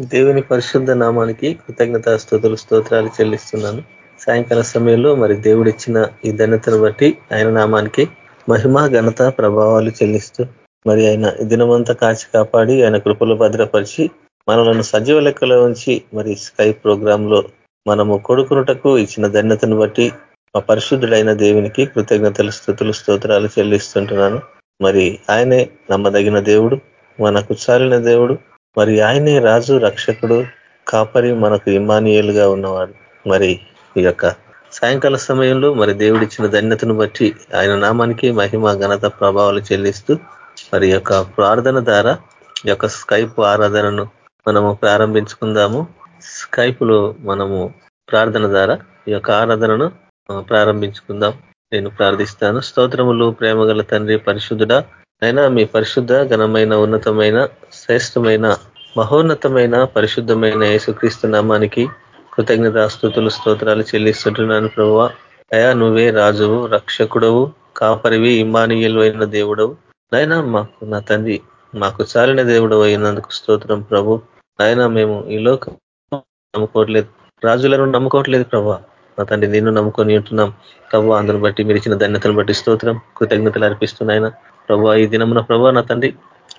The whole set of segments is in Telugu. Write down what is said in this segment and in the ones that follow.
దేవుని పరిశుద్ధ నామానికి కృతజ్ఞత స్థుతులు స్తోత్రాలు చెల్లిస్తున్నాను. సాయంకాల సమయంలో మరి దేవుడిచ్చిన ఈ ధన్యతను బట్టి ఆయన నామానికి మహిమ ఘనత ప్రభావాలు చెల్లిస్తూ మరి ఆయన దినమంతా కాచి కాపాడి ఆయన కృపలు భద్రపరిచి మనలను సజీవ లెక్కలో ఉంచి మరి స్కై ప్రోగ్రామ్లో మనము కొడుకునుటకు ఇచ్చిన ధన్యతను బట్టి మా పరిశుద్ధుడైన దేవునికి కృతజ్ఞతలు స్థుతులు స్తోత్రాలు చెల్లిస్తుంటున్నాను. మరి ఆయనే నమ్మదగిన దేవుడు మనకు చాలిన దేవుడు మరి ఆయనే రాజు రక్షకుడు కాపరి మనకు ఇమానియల్గా ఉన్నవాడు. మరి ఈ యొక్క సాయంకాల సమయంలో మరి దేవుడిచ్చిన ధన్యతను బట్టి ఆయన నామానికి మహిమ ఘనత ప్రభావాలు చెల్లిస్తూ మరి యొక్క ప్రార్థన ద్వారా యొక్క స్కైప్ ఆరాధనను మనము ప్రారంభించుకుందాము. స్కైప్లో మనము ప్రార్థన ద్వారా ఈ యొక్క ఆరాధనను ప్రారంభించుకుందాం. నేను ప్రార్థిస్తాను. స్తోత్రములు ప్రేమగల తండ్రి పరిశుద్ధుడ అయినా మీ పరిశుద్ధ ఘనమైన ఉన్నతమైన శ్రేష్టమైన మహోన్నతమైన పరిశుద్ధమైన యేసుక్రీస్తు నామానికి కృతజ్ఞత స్థుతులు స్తోత్రాలు చెల్లిస్తుంటున్నాను ప్రభు అయా నువ్వే రాజువు రక్షకుడవు కాపరివి ఇమానియులు అయిన దేవుడవు. నాయన మాకు నా తండ్రి మాకు చాలిన దేవుడు అయినందుకు స్తోత్రం ప్రభు. నాయన మేము ఈ లోకం నమ్ముకోవట్లేదు రాజులను నమ్ముకోవట్లేదు ప్రభా. నా తండ్రి నిన్ను నమ్ముకొని ఉంటున్నాం. ప్రభు అందును బట్టి మీరు ఇచ్చిన ధన్యతను బట్టి స్తోత్రం కృతజ్ఞతలు అర్పిస్తున్నాయన ప్రభు ఈ దినమున ప్రభు నా తండ్రి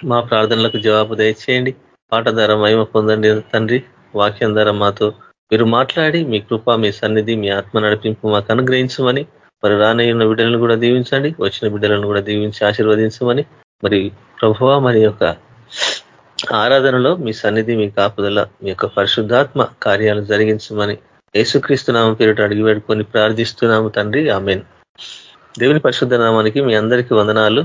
మా ప్రార్థనలకు జవాబు దయచేయండి. పాట ధర మహిమ పొందండి తండ్రి. వాక్యం ధర మాతో మీరు మాట్లాడి మీ కృప మీ సన్నిధి మీ ఆత్మ నడిపింపు మాకు అనుగ్రహించమని మరి రానయ్యున్న బిడ్డలను కూడా దీవించండి వచ్చిన బిడ్డలను కూడా దీవించి ఆశీర్వదించమని మరి ప్రభువ మరి యొక్క ఆరాధనలో మీ సన్నిధి మీ కాపుదల మీ యొక్క పరిశుద్ధాత్మ కార్యాలు జరిగించమని యేసుక్రీస్తునామ పేరిట అడిగి పెట్టుకొని ప్రార్థిస్తున్నాము తండ్రి. ఆమెన్. దేవుని పరిశుద్ధ నామానికి మీ అందరికీ వందనాలు.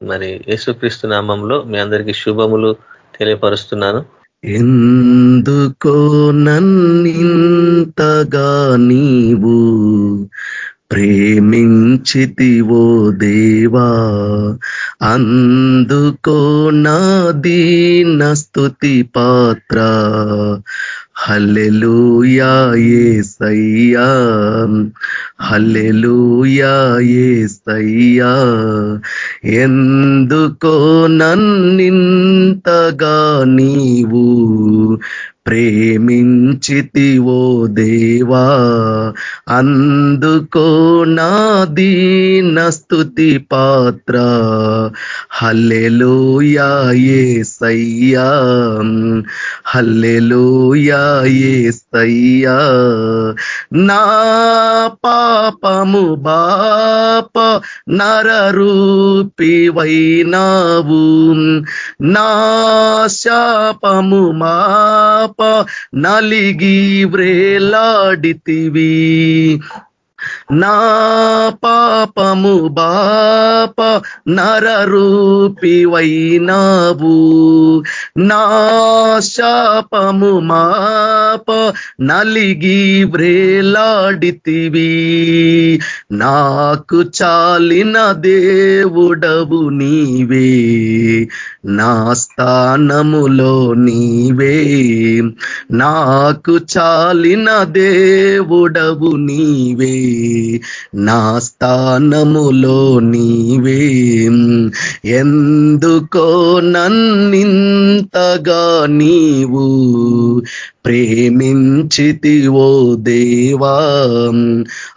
మరి యేసుక్రీస్తు నామంలో మీ అందరికీ శుభములు తెలియపరుస్తున్నాను. ఎందుకో నన్నింతగా నీవు ప్రేమించితివో దేవా అందుకో నా దీన స్థుతి పాత్ర. హల్లెలూయా యేసయ్యా హల్లెలూయా యేసయ్యా ఎందుకో నన్నింతగా నీవు ప్రేమించితివో దేవా అందుకో నా దీన స్థుతి పాత్ర. హల్లెలూయా యేసయ్యా హల్లెలూయా యేసయ్యా నా పాపము బాప నరరూపివైనావు. నా శాపము మాప నలిగి వ్రేలాడితివి. నా పాపము బాప నరరూపివైనావు. నా శాపము మాప నలిగి వ్రేలాడితివి. నాకు చాలిన దేవుడవు నీవే. నా స్థానములో నీవే. నాకు చాలిన దేవుడవు నీవే. నా స్థానములో నీవే. ఎందుకో నన్నింతగా నీవు ప్రేమించితివో దేవా.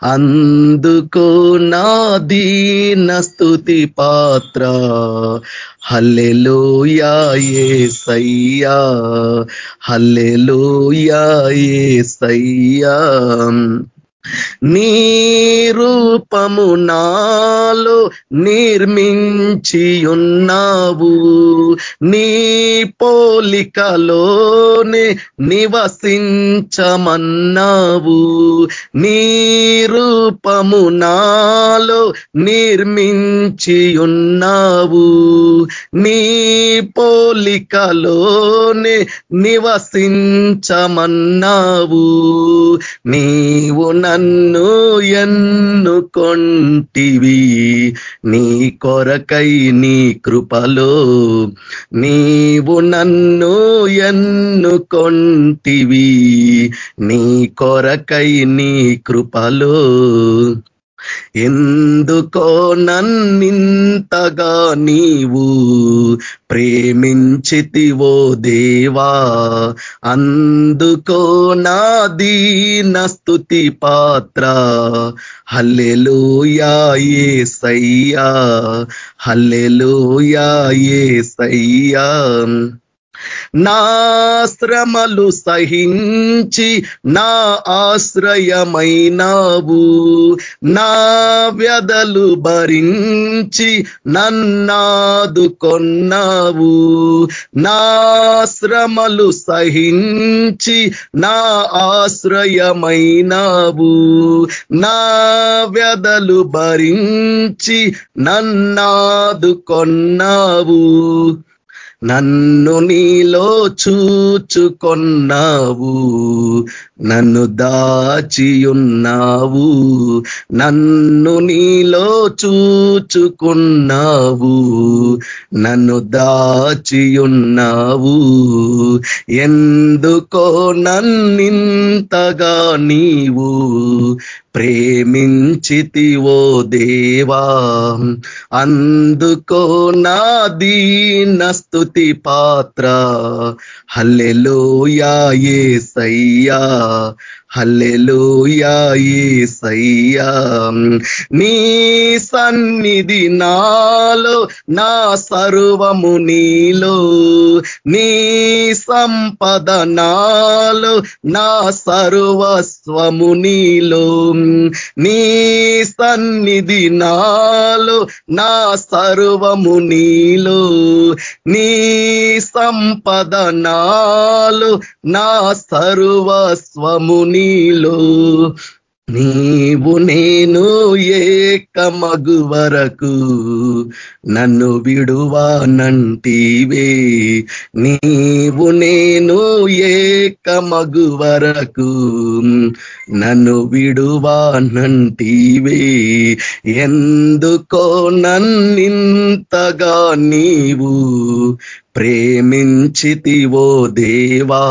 అందుకో నా దీన స్థుతి పాత్ర. హల్లెలూయా సయ్యా హల్లెలూయా సయ్యా నీ రూపము నాలో నిర్మించి ఉన్నావు నీ పోలికలోనే నివసించమన్నావు. నీ రూపము నాలో నిర్మించి ఉన్నావు నీ పోలికలోనే నివసించమన్నావు. నీవు నన్ను ఎన్నుకొంటివి. నీ కొరకై నీ కృపలో నీవు నన్ను ఎన్నుకొంటివి. నీ కొరకై నీ కృపలో ఎందుకో నన్నింతగా నీవు ప్రేమించితివో దేవా. అందుకో నా దీనస్తుతి పాత్ర. హల్లెలూయా సయ్యా హల్లెలూయా సయ్యా నాశ్రమలు సహించి నా ఆశ్రయమైనావు. నా వ్యధలు భరించి నన్నాదుకొన్నావు. నాశ్రమలు సహించి నా ఆశ్రయమైనావు. నా వ్యధలు భరించి నన్నాదుకొన్నావు. నన్ను నీలో చూచుకొన్నావు. నన్ను దాచియున్నావు నన్ను నీలో చూచుకున్నావు నన్ను దాచియున్నావు. ఎందుకో నన్నింతగా నీవు ప్రేమించితివో దేవా అందుకో నా దీనస్తుతి పాత్ర. హల్లెలోయా ఏ సయ్యా హల్లెలోయా ఏ నీ సన్నిధి నాలో నా సర్వము నీలో నీ సంపద నాలో నా సర్వస్వము నీలో నీ సన్నిధి నాలో నా సర్వము నీలో నీ సంపద నాలో నా సర్వస్వము నీలో. నీవు నేను ఏకమగు వరకు నన్ను విడువానంటివే నీవు నేను ఏకమగు వరకు నన్ను విడువానంటివే ఎందుకో నన్నింతగా నీవు ప్రేమించితివో దేవా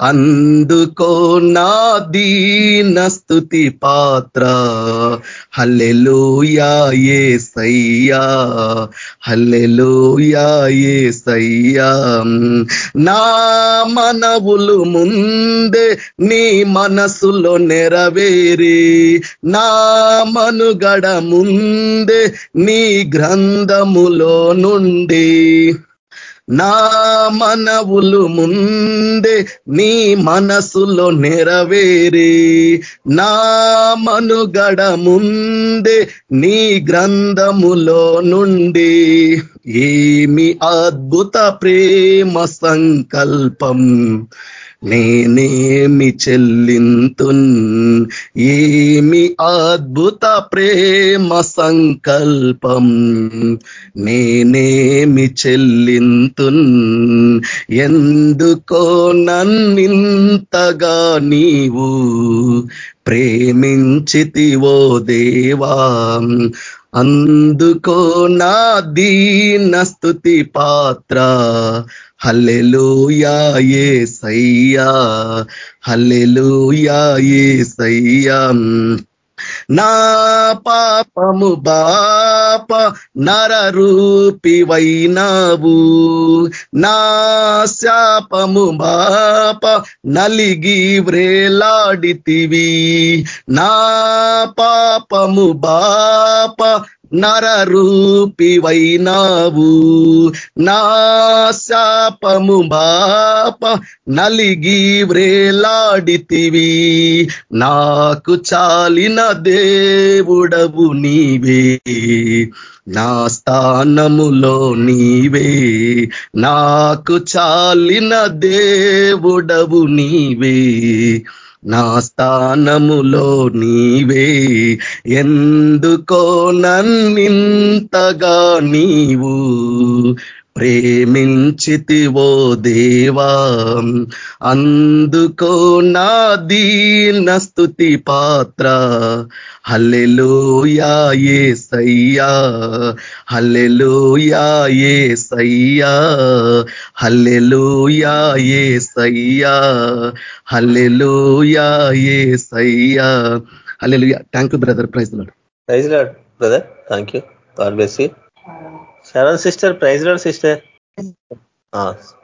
అందుకో నా దీనస్తుతి పాత్ర. హల్లెలూయా ఏ సయ్యా హల్లెలూయా ఏ సయ్యా నా మనవులు ముందే నీ మనసులో నెరవేరి నా మనుగడ ముందే నీ గ్రంథములో నుండి. నా మనవులు ముందే నీ మనసులో నెరవేరి నా మనుగడ ముందే నీ గ్రంథములో నుండి. ఏమి అద్భుత ప్రేమ సంకల్పం నేనేమి చెల్లింతున్? ఏమి అద్భుత ప్రేమ సంకల్పం? నేనేమి చెల్లింతున్? ఎందుకో నన్నింతగా నీవు ప్రేమించితివో దేవా? అందుకో నా దీన స్థుతి పాత్ర. హల్లెలూయాయే సయ్యా హల్లెలూయాయే సయ్యా నా పాపము బాప నరరూపి వైనావు నా శాపము బాప నలిగి వ్రేలాడితివి. నా పాపము బాప నరరూపివైనావు. నా శాపము బాప నలిగి వ్రేలాడితివి. నాకు చాలిన దేవుడవు నీవే. నా స్థానములో నీవే. నాకు చాలిన దేవుడవు నీవే. నా స్థానములో నీవే. ఎందుకో నన్నింతగా నీవు ప్రేమించితివో దేవా. అందుకో నా దీన స్థుతి పాత్ర. హల్లెలూయా ఏ సయ్యా హల్లెలూయా ఏ సయ్యా హల్లెలూయా ఏ సయ్యా హల్లెలూయా. ఏ సయ్యా hallelujah thank you brother praise Lord praise Lord brother thank you God bless you Sharan sister praise Lord sister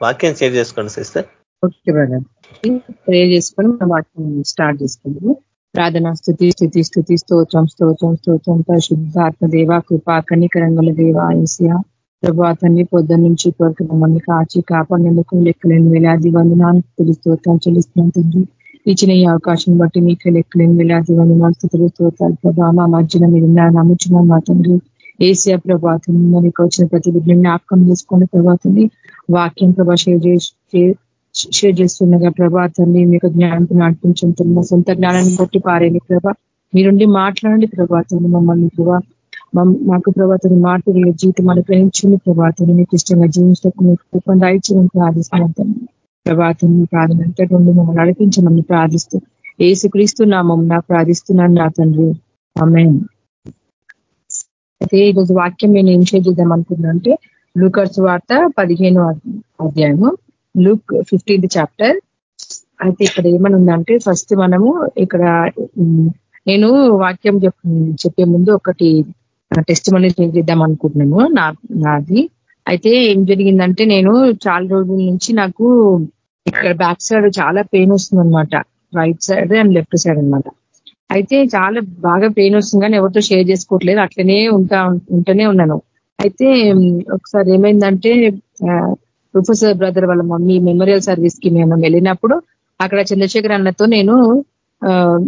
వాక్యం షేర్ చేసుకోండి సిస్టర్. ఓకే బ్రదర్ ప్రే చేసుకొని మనం వాక్యం స్టార్ట్ చేసుకుందాము. ప్రార్థన స్థుతి స్థుతి స్థుతి స్తోత్రం స్తోత్రం స్తోత్రం. పరిశుద్ధాత్మ దేవ కృపా కనికరంగల దేవ ఏసియా ప్రభు అతన్ని పొద్దున్న నుంచి కొరకు మమ్మల్ని కాచి కాపాడినందుకు లెక్కలేని వేలాది వందనాలు స్థుతులు స్తోత్రం చెల్లిస్తున్నాం తండ్రి. ఇచ్చిన ఈ అవకాశం బట్టి మీకు లెక్కలేని వేలాది వందనాలు స్థుతులు స్తోత్రాలు. ప్రభా మా మధ్యన మీరు నమ్ముచున్నాం మా తండ్రి. ఏసియా ప్రభాతం మీకు వచ్చిన ప్రతి బిడ్డని జ్ఞాపకం చేసుకోండి ప్రభాతంని వాక్యం ప్రభా షేర్ షేర్ చేస్తుండగా ప్రభాతాన్ని మీకు జ్ఞానంతో నడిపించుతున్న సొంత జ్ఞానాన్ని బట్టి పారేయండి ప్రభా. మీరుండి మాట్లాడండి ప్రభాతాన్ని మమ్మల్ని ప్రభా. మాకు ప్రభాతాన్ని మార్పు జీవితం అనుగ్రహించండి ప్రభాతాన్ని మీకు ఇష్టంగా జీవించడానికి మీకు కృపం దాయిచ్చని ప్రార్థిస్తున్నాం ప్రభాతం ప్రార్థన అంతటి నుండి మమ్మల్ని నడిపించమని ప్రార్థిస్తూ ఏసుక్రీస్తు నామం నా ప్రార్థిస్తున్నాను నా తండ్రి. ఆమె అయితే ఈరోజు వాక్యం నేను ఏం షేర్ చేద్దాం అనుకున్నా అంటే లూకర్స్ వార్త పదిహేను అధ్యాయము. Luke fifteenth chapter. అయితే ఇక్కడ ఏమనుందంటే ఫస్ట్ మనము ఇక్కడ నేను వాక్యం చెప్పే ముందు ఒకటి టెస్ట్ మనీ చేద్దాం అనుకుంటున్నాను నా నాది. అయితే ఏం జరిగిందంటే నేను చాలా రోజుల నుంచి నాకు ఇక్కడ బ్యాక్ సైడ్ చాలా పెయిన్ వస్తుంది right side and left side అనమాట అయితే చాలా బాగా పెయిన్ వస్తుంది కానీ ఎవరితో షేర్ చేసుకోవట్లేదు. అట్లనే ఉంటా ఉంటూనే ఉన్నాను. అయితే ఒకసారి ఏమైందంటే ప్రొఫెసర్ బ్రదర్ వాళ్ళ మమ్మీ మెమోరియల్ సర్వీస్కి మేము వెళ్ళినప్పుడు అక్కడ చంద్రశేఖర్ అన్నతో నేను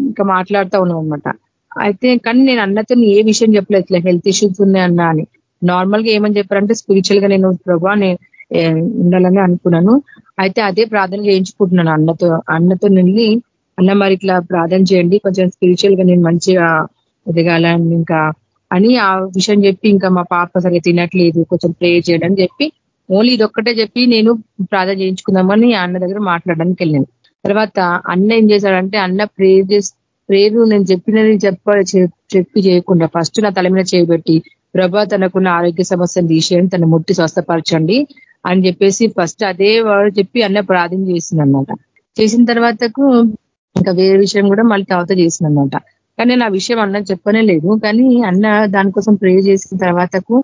ఇంకా మాట్లాడుతూ ఉన్నాం అనమాట అయితే కానీ నేను అన్నతో ఏ విషయం చెప్పలేదు. ఇట్లా హెల్త్ ఇష్యూస్ ఉన్నాయి అన్న అని. నార్మల్గా ఏమని చెప్పారంటే స్పిరిచువల్గా నేను ప్రభా ఉండాలని అనుకున్నాను. అయితే అదే ప్రార్థన చేయించుకుంటున్నాను అన్నతో అన్నతో వెళ్ళి అన్న మరి ఇట్లా ప్రార్థన చేయండి. కొంచెం స్పిరిచువల్గా నేను మంచిగా ఎదగాలని ఇంకా అని ఆ విషయం చెప్పి ఇంకా మా పాప సరిగ్గా తినట్లేదు. కొంచెం ప్రే చేయడం చెప్పి ఓన్లీ ఇదొక్కటే చెప్పి నేను ప్రార్థన చేయించుకుందామని అన్న దగ్గర మాట్లాడడానికి వెళ్ళాను. తర్వాత అన్న ఏం చేశాడంటే అన్న ప్రేర్ చేసి ప్రేరు నేను చెప్పినది చెప్ప చెప్పి చేయకుండా ఫస్ట్ నా తల మీద చేయబెట్టి ప్రభా తనకున్న ఆరోగ్య సమస్యను తీసేయండి తను ముట్టి స్వస్థపరచండి అని చెప్పేసి ఫస్ట్ అదే వాడు చెప్పి అన్న ప్రార్థన చేసింది అనమాట చేసిన తర్వాతకు ఇంకా వేరే విషయం కూడా మళ్ళీ తర్వాత చేసిన అనమాట కానీ నా విషయం అన్న చెప్పనే లేదు. కానీ అన్న దానికోసం ప్రే చేసిన తర్వాతకు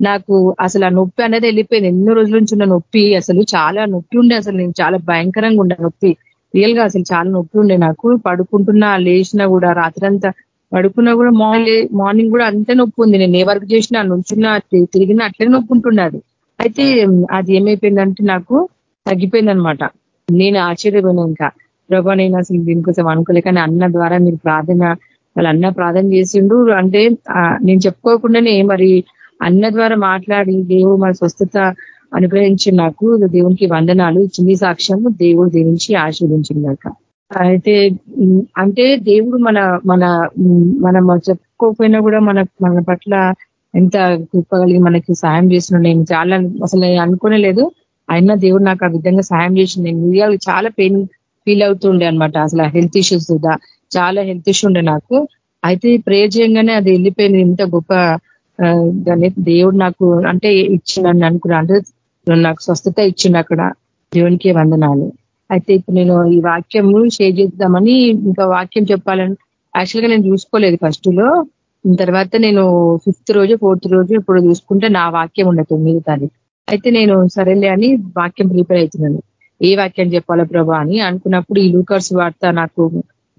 నాకు అసలు ఆ నొప్పి అనేది వెళ్ళిపోయింది. ఎన్నో రోజుల నుంచి ఉన్న నొప్పి అసలు చాలా నొప్పి ఉండే అసలు నేను చాలా భయంకరంగా ఉండే నొప్పి. రియల్గా అసలు చాలా నొప్పి ఉండే నాకు. పడుకుంటున్నా లేచినా కూడా రాత్రంతా పడుకున్నా కూడా మార్నింగ్ మార్నింగ్ కూడా అంతే నొప్పి ఉంది. నేను ఏ వర్క్ చేసినా నుంచున్నా తిరిగినా అట్లే నొప్పి ఉంటున్నది అయితే అది ఏమైపోయిందంటే నాకు తగ్గిపోయింది అనమాట నేను ఆశ్చర్యపోయినా ఇంకా. ప్రభా నేను అసలు దీనికోసం అనుకోలే. కానీ అన్న ద్వారా మీరు ప్రార్థన వాళ్ళు అన్న ప్రార్థన చేసిండు అంటే నేను చెప్పుకోకుండానే మరి అన్న ద్వారా మాట్లాడి దేవుడు మన స్వస్థత అనుగ్రహించి నాకు దేవునికి వందనాలు. చిన్ని సాక్ష్యము దేవుడు నుంచి ఆశీర్వించిందాక అయితే అంటే దేవుడు మన మన మనం చెప్పుకోకపోయినా కూడా మన మన పట్ల ఎంత కృపగలిగి మనకి సాయం చేసిన నేను చాలా అసలు అనుకోనే లేదు. అయినా దేవుడు నాకు ఆ విధంగా సాయం చేసింది. నేను చాలా పెయిన్ ఫీల్ అవుతుండే అనమాట అసలు హెల్త్ ఇష్యూస్ చాలా హెల్త్ ఇష్యూ ఉండే నాకు. అయితే ప్రే చేయంగానే అది వెళ్ళిపోయింది. ఇంత గొప్ప దాన్ని దేవుడు నాకు అంటే ఇచ్చిందని అనుకున్నా. అంటే నాకు స్వస్థత ఇచ్చిండు అక్కడ దేవునికి వందనాలు. అయితే ఇప్పుడు నేను ఈ వాక్యము షేర్ చేద్దామని ఇంకా వాక్యం చెప్పాలని యాక్చువల్గా నేను చూసుకోలేదు ఫస్ట్లో. తర్వాత నేను ఫిఫ్త్ రోజు ఫోర్త్ రోజు ఇప్పుడు చూసుకుంటే నా వాక్యం ఉండే తొమ్మిది తారీఖు. అయితే నేను సరేలే అని వాక్యం ప్రిపేర్ అవుతున్నాను. ఏ వాక్యం చెప్పాలో ప్రభా అని అనుకున్నప్పుడు ఈ లూకర్స్ వార్త నాకు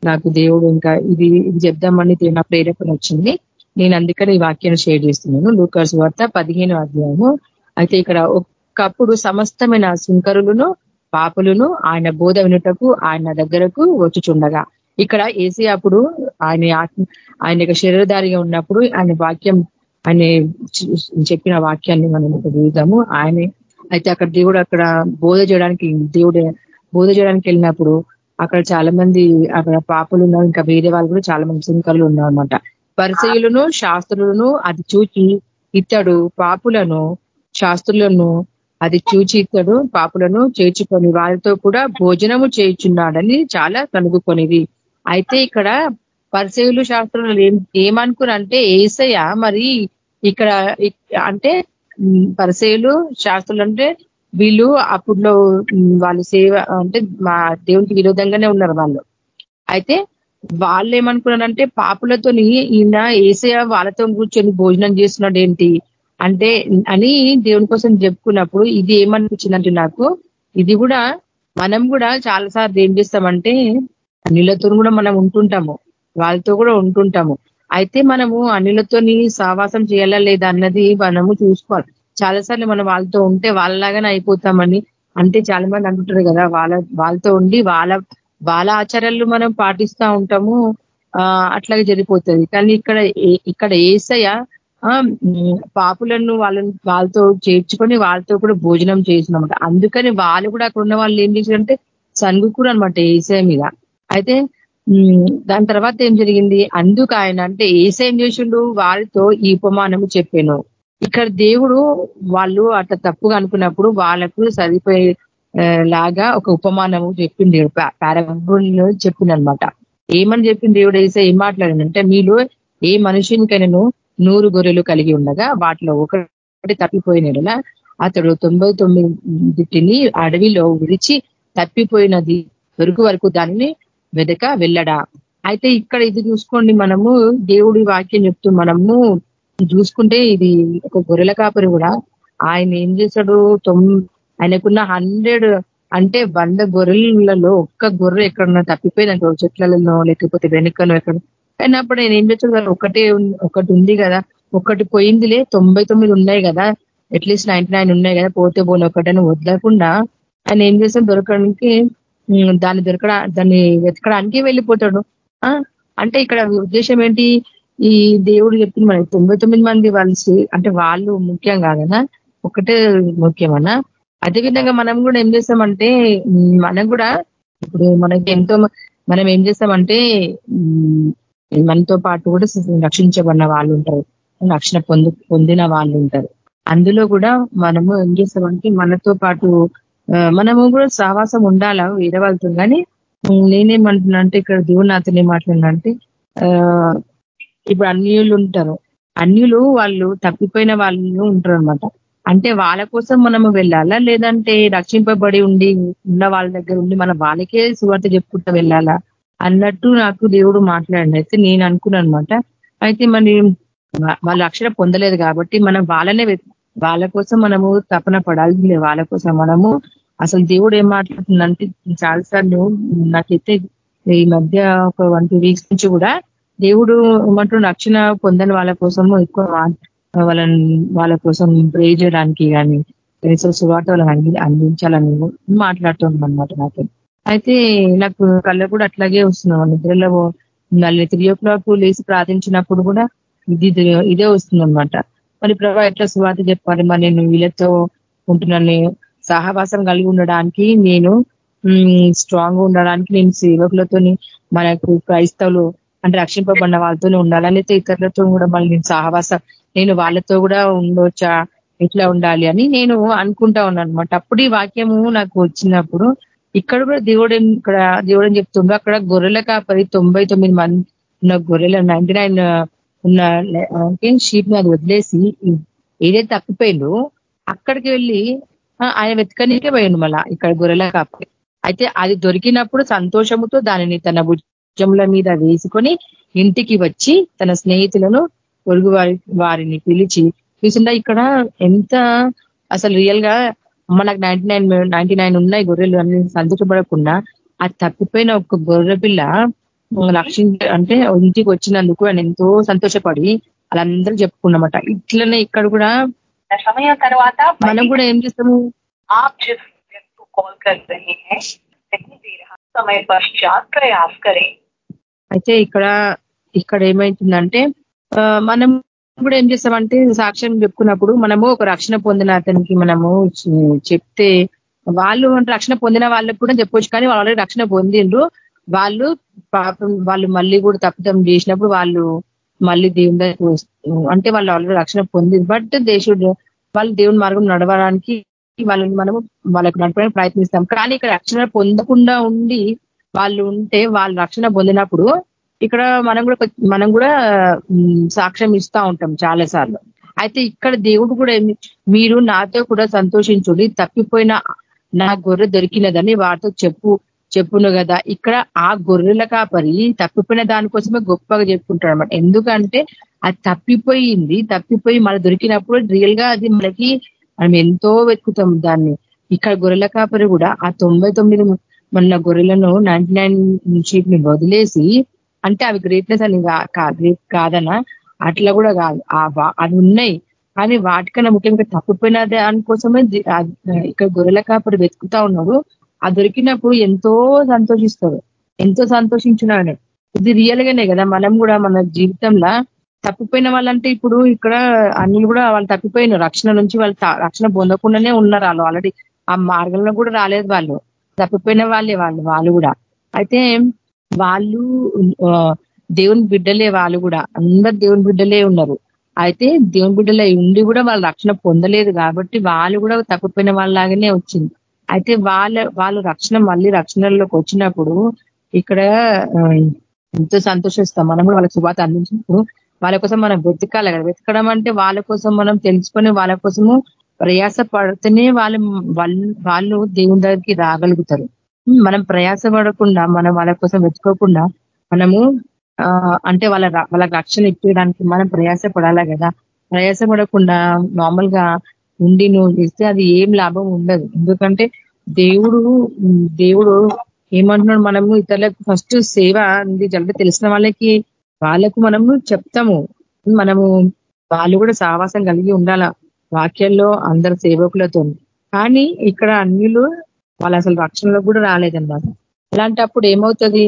నాకు దేవుడు ఇంకా ఇది ఇది చెప్దామని నా ప్రేరేపణ వచ్చింది. నేను అందుకని ఈ వాక్యాన్ని షేర్ చేస్తున్నాను. లూకర్స్ వార్త పదిహేను అధ్యాయము. అయితే ఇక్కడ ఒకప్పుడు సమస్తమైన సుంకరులను పాపులను ఆయన బోధ వినుటకు ఆయన దగ్గరకు వచ్చుచుండగా. ఇక్కడ ఏసీ అప్పుడు ఆయన ఆయన యొక్క శరీరధారిగా ఉన్నప్పుడు ఆయన వాక్యం ఆయన చెప్పిన వాక్యాన్ని మనం చూద్దాము. ఆయన అయితే అక్కడ దేవుడు అక్కడ బోధ చేయడానికి దేవుడు బోధ చేయడానికి వెళ్ళినప్పుడు అక్కడ చాలా మంది అక్కడ పాపలు ఉన్నారు ఇంకా వేరే వాళ్ళు కూడా చాలా మంది సుంకర్లు ఉన్నారు అనమాట పరిచయులను శాస్త్రులను అది చూచి ఇతడు పాపులను శాస్త్రులను అది చూచి ఇతడు పాపులను చేర్చుకొని వారితో కూడా భోజనము చేయుచున్నాడని చాలా కనుగొనిది. అయితే ఇక్కడ పరిచయులు శాస్త్రులు ఏమనుకున్నారంటే ఏసయ్య మరి ఇక్కడ అంటే పరిసేలు శాస్త్రులు అంటే వీళ్ళు అప్పుడులో వాళ్ళు సేవ అంటే మా దేవునికి విరోధంగానే ఉన్నారు వాళ్ళు. అయితే వాళ్ళు ఏమనుకున్నారంటే పాపులతోని ఈయన ఏసయ వాళ్ళతో కూర్చొని భోజనం చేస్తున్నాడు ఏంటి అంటే అని దేవుని కోసం చెప్పుకున్నప్పుడు ఇది ఏమనిపించిందంటే నాకు ఇది కూడా మనం కూడా చాలాసార్లు ఏం చేస్తామంటే నీళ్ళతో కూడా మనం ఉంటుంటాము. వాళ్ళతో కూడా ఉంటుంటాము. అయితే మనము అన్నిలతోని సావాసం చేయాలా లేదా అన్నది మనము చూసుకోవాలి. చాలాసార్లు మనం వాళ్ళతో ఉంటే వాళ్ళలాగానే అయిపోతామని అంటే చాలా మంది అంటుంటారు కదా వాళ్ళ వాళ్ళతో ఉండి వాళ్ళ వాళ్ళ ఆచారాలు మనం పాటిస్తూ ఉంటాము. అట్లాగే జరిగిపోతుంది. కానీ ఇక్కడ ఇక్కడ ఏసయ పాపులను వాళ్ళని వాళ్ళతో చేర్చుకొని వాళ్ళతో కూడా భోజనం చేసినమాట. అందుకని వాళ్ళు కూడా అక్కడ ఉన్న వాళ్ళు ఏం చేశారంటే సన్గుకురు అనమాట ఏసయ మీద. అయితే దాని తర్వాత ఏం జరిగింది? అందుకు ఆయన అంటే ఏసేం చేసిండు? వారితో ఈ ఉపమానము చెప్పాను. ఇక్కడ దేవుడు వాళ్ళు అట్లా తప్పుగా అనుకున్నప్పుడు వాళ్ళకు సరిపోయే లాగా ఒక ఉపమానము చెప్పింది పారబుల్ చెప్పిందనమాట ఏమని చెప్పింది దేవుడు వేసే ఏం మాట్లాడిందంటే మీలో ఏ మనుషునికైనాను నూరు గొర్రెలు కలిగి ఉండగా వాటిలో ఒకటి తప్పిపోయిన అతడు తొంభై తొమ్మిదిటిని అడవిలో విడిచి తప్పిపోయినది దొరుకు వరకు దానిని వెదక వెళ్ళడా? అయితే ఇక్కడ ఇది చూసుకోండి మనము దేవుడి వాక్యం చెప్తూ మనము చూసుకుంటే ఇది ఒక గొర్రెల కాపరి కూడా. ఆయన ఏం చేశాడు? తొమ్ ఆయనకున్న హండ్రెడ్ అంటే వంద గొర్రెలలో ఒక్క గొర్రె ఎక్కడన్నా తప్పిపోయిందంటే చెట్లలో లేకపోతే వెనుకలో ఎక్కడ? కానీ అప్పుడు నేను ఏం చేస్తాడు ఒకటే ఒకటి ఉంది కదా. ఒకటి పోయిందిలే తొంభై తొమ్మిది ఉన్నాయి కదా. అట్లీస్ట్ నైన్టీ ఉన్నాయి కదా పోతే పోనీ ఒకటని వదలకుండా ఆయన ఏం చేస్తాడు దొరకడానికి దాన్ని దొరకడ దాన్ని వెతకడానికి వెళ్ళిపోతాడు. అంటే ఇక్కడ ఉద్దేశం ఏంటి? ఈ దేవుడు చెప్పింది మనకి తొంభై తొమ్మిది మంది వాళ్ళు అంటే వాళ్ళు ముఖ్యం కాదనా ఒకటే ముఖ్యమన్నా. అదేవిధంగా మనం కూడా ఏం చేస్తామంటే మనం కూడా ఇప్పుడు మనకి ఎంతో మనం ఏం చేస్తామంటే మనతో పాటు కూడా రక్షించబడిన వాళ్ళు ఉంటారు. రక్షణ పొందు పొందిన వాళ్ళు ఉంటారు. అందులో కూడా మనము ఏం చేస్తామంటే మనతో పాటు మనము కూడా సహవాసం ఉండాలా? వేరే వాళ్ళతో కానీ నేనేమంటున్నా అంటే ఇక్కడ దేవుడు మాట్లాడినా అంటే ఇప్పుడు అన్యులు ఉంటారు. అన్యులు వాళ్ళు తప్పిపోయిన వాళ్ళు ఉంటారు అనమాట అంటే వాళ్ళ కోసం మనము వెళ్ళాలా? లేదంటే రక్షింపబడి ఉండి ఉన్న వాళ్ళ దగ్గర ఉండి మన వాళ్ళకే సువార్త చెప్పుకుంటూ వెళ్ళాలా? అన్నట్టు నాకు దేవుడు మాట్లాడిన అయితే నేను అనుకున్నాను అనమాట అయితే మరి వాళ్ళు అక్షర పొందలేదు కాబట్టి మనం వాళ్ళనే వాళ్ళ కోసం మనము తపన పడాల్సిందే వాళ్ళ కోసం మనము అసలు దేవుడు ఏం మాట్లాడుతుందంటే చాలాసార్లు నాకైతే ఈ మధ్య ఒక వన్ టూ వీక్స్ నుంచి కూడా దేవుడు ఏమంటూ రక్షణ పొందని వాళ్ళ కోసము ఎక్కువ వాళ్ళని వాళ్ళ కోసం ప్రే చేయడానికి కానీ సువార్త వాళ్ళని అందించాలని మాట్లాడుతున్నాం అనమాట నాకు అయితే నాకు కళ్ళ కూడా అట్లాగే వస్తున్నాం నిద్రలో మళ్ళీ త్రీ ఓ క్లాక్ లేచి ప్రార్థించినప్పుడు కూడా ఇది ఇదే వస్తుంది అనమాట మరి ప్రభా ఎట్లా సువార్త చెప్పాలి? మరి నేను వీళ్ళతో ఉంటున్నాను. సహవాసం కలిగి ఉండడానికి నేను స్ట్రాంగ్ ఉండడానికి నేను సేవకులతోని మనకు క్రైస్తవులు అంటే రక్షింపబడిన వాళ్ళతోనే ఉండాలి అయితే ఇతరులతో కూడా మళ్ళీ నేను సహవాసం నేను వాళ్ళతో కూడా ఉండొచ్చా? ఎట్లా ఉండాలి అని నేను అనుకుంటా ఉన్నాను అనమాట అప్పుడు ఈ వాక్యము నాకు వచ్చినప్పుడు ఇక్కడ కూడా దేవుడు ఇక్కడ దేవుడు అని చెప్తుండో అక్కడ గొర్రెల కాపరి తొంభై తొమ్మిది మంది ఉన్న గొర్రెల నైన్టీ నైన్ ఉన్న షీప్ అది వదిలేసి ఏదైతే తప్పిపోయిందో అక్కడికి వెళ్ళి ఆయన వెతకనికే పోయిండు మళ్ళా ఇక్కడ గొర్రెల కాపే. అయితే అది దొరికినప్పుడు సంతోషముతో దానిని తన భుజముల మీద వేసుకొని ఇంటికి వచ్చి తన స్నేహితులను పొరుగు వారి వారిని పిలిచి చూసిందా ఇక్కడ ఎంత అసలు రియల్గా మనకు నైన్టీ నైన్ నైన్టీ నైన్ ఉన్నాయి గొర్రెలు అన్ని సంతోషపడకుండా అది తప్పిపోయిన ఒక గొర్రె పిల్ల రక్షించ అంటే ఇంటికి వచ్చినందుకు ఆయన ఎంతో సంతోషపడి వాళ్ళందరూ చెప్పుకున్నమాట. ఇట్లనే ఇక్కడ కూడా సమయం తర్వాత మనం కూడా ఏం చేస్తాము? అయితే ఇక్కడ ఇక్కడ ఏమైతుందంటే మనం కూడా ఏం చేస్తామంటే సాక్ష్యం చెప్పుకున్నప్పుడు మనము ఒక రక్షణ పొందిన అతనికి మనము చెప్తే వాళ్ళు రక్షణ పొందిన వాళ్ళకి కూడా చెప్పొచ్చు కానీ వాళ్ళు రక్షణ పొందిండ్రు. వాళ్ళు పాపం వాళ్ళు మళ్ళీ కూడా తప్పిదం చేసినప్పుడు వాళ్ళు మళ్ళీ దేవుని అంటే వాళ్ళు ఆల్రెడీ రక్షణ పొందింది బట్ దేశుడు వాళ్ళు దేవుని మార్గం నడవడానికి వాళ్ళని మనము వాళ్ళకు నడపడానికి ప్రయత్నిస్తాం. కానీ ఇక్కడ రక్షణ పొందకుండా ఉండి వాళ్ళు ఉంటే వాళ్ళు రక్షణ పొందినప్పుడు ఇక్కడ మనం కూడా మనం కూడా సాక్ష్యం ఇస్తా ఉంటాం చాలా సార్లు అయితే ఇక్కడ దేవుడు కూడా మీరు నాతో కూడా సంతోషించుడి తప్పిపోయిన నా గొర్రె దొరికినదని వారితో చెప్పు. చెప్పును కదా ఇక్కడ ఆ గొర్రెల కాపరి తప్పిపోయిన దానికోసమే గొప్పగా చెప్పుకుంటాడు అనమాట ఎందుకంటే అది తప్పిపోయింది తప్పిపోయి మన దొరికినప్పుడు రియల్గా అది మనకి మనం ఎంతో వెతుకుతాం దాన్ని. ఇక్కడ గొర్రెల కాపరి కూడా ఆ తొంభై తొమ్మిది మన గొర్రెలను నైన్టీ నైన్ నుంచి వదిలేసి అంటే అవి గ్రేట్నెస్ అని గ్రేట్ కాదనా అట్లా కూడా కాదు. అవి ఉన్నాయి. కానీ వాటికన్నా ముఖ్యంగా తప్పిపోయిన దానికోసమే ఇక్కడ గొర్రెల కాపరి వెతుకుతా ఉన్నాడు. ఆ దొరికినప్పుడు ఎంతో సంతోషిస్తాడు. ఎంతో సంతోషించినాడు. ఇది రియల్ గానే కదా. మనం కూడా మన జీవితంలో తప్పిపోయిన వాళ్ళంటే ఇప్పుడు ఇక్కడ అన్ని కూడా వాళ్ళు తప్పిపోయిన రక్షణ నుంచి వాళ్ళు రక్షణ పొందకుండానే ఉన్నారు వాళ్ళు ఆల్రెడీ ఆ మార్గంలో కూడా రాలేదు వాళ్ళు. తప్పిపోయిన వాళ్ళే వాళ్ళు వాళ్ళు కూడా. అయితే వాళ్ళు దేవుని బిడ్డలే వాళ్ళు కూడా. అందరు దేవుని బిడ్డలే ఉన్నారు. అయితే దేవుని బిడ్డలే ఉండి కూడా వాళ్ళు రక్షణ పొందలేదు కాబట్టి వాళ్ళు కూడా తప్పిపోయిన వాళ్ళలాగానే వచ్చింది. అయితే వాళ్ళ వాళ్ళు రక్షణ మళ్ళీ రక్షణలోకి వచ్చినప్పుడు ఇక్కడ ఎంతో సంతోషిస్తాం. మనం కూడా వాళ్ళకి శుభాత అందించినప్పుడు వాళ్ళ కోసం మనం వెతకాలి కదా. వెతకడం అంటే వాళ్ళ కోసం మనం తెలుసుకొని వాళ్ళ కోసము ప్రయాస పడితేనే వాళ్ళు వాళ్ళు దేవుని దగ్గరికి రాగలుగుతారు. మనం ప్రయాస పడకుండా మనం వాళ్ళ కోసం వెతుకోకుండా మనము అంటే వాళ్ళ వాళ్ళ రక్షణ ఇప్పించడానికి మనం ప్రయాస పడాలా కదా. ప్రయాస పడకుండా నార్మల్గా ఉండి నువ్వు చేస్తే అది ఏం లాభం ఉండదు. ఎందుకంటే దేవుడు దేవుడు ఏమంటున్నాడు మనము ఇతరులకు ఫస్ట్ సేవ అంది అంటే తెలిసిన వాళ్ళకి వాళ్ళకు మనము చెప్తాము. మనము వాళ్ళు కూడా సావాసం కలిగి ఉండాల వాక్యాల్లో అందరు సేవకులతో. కానీ ఇక్కడ అన్యులు వాళ్ళు అసలు రక్షణలో కూడా రాలేదన్నమాట. అలాంటప్పుడు ఏమవుతుంది?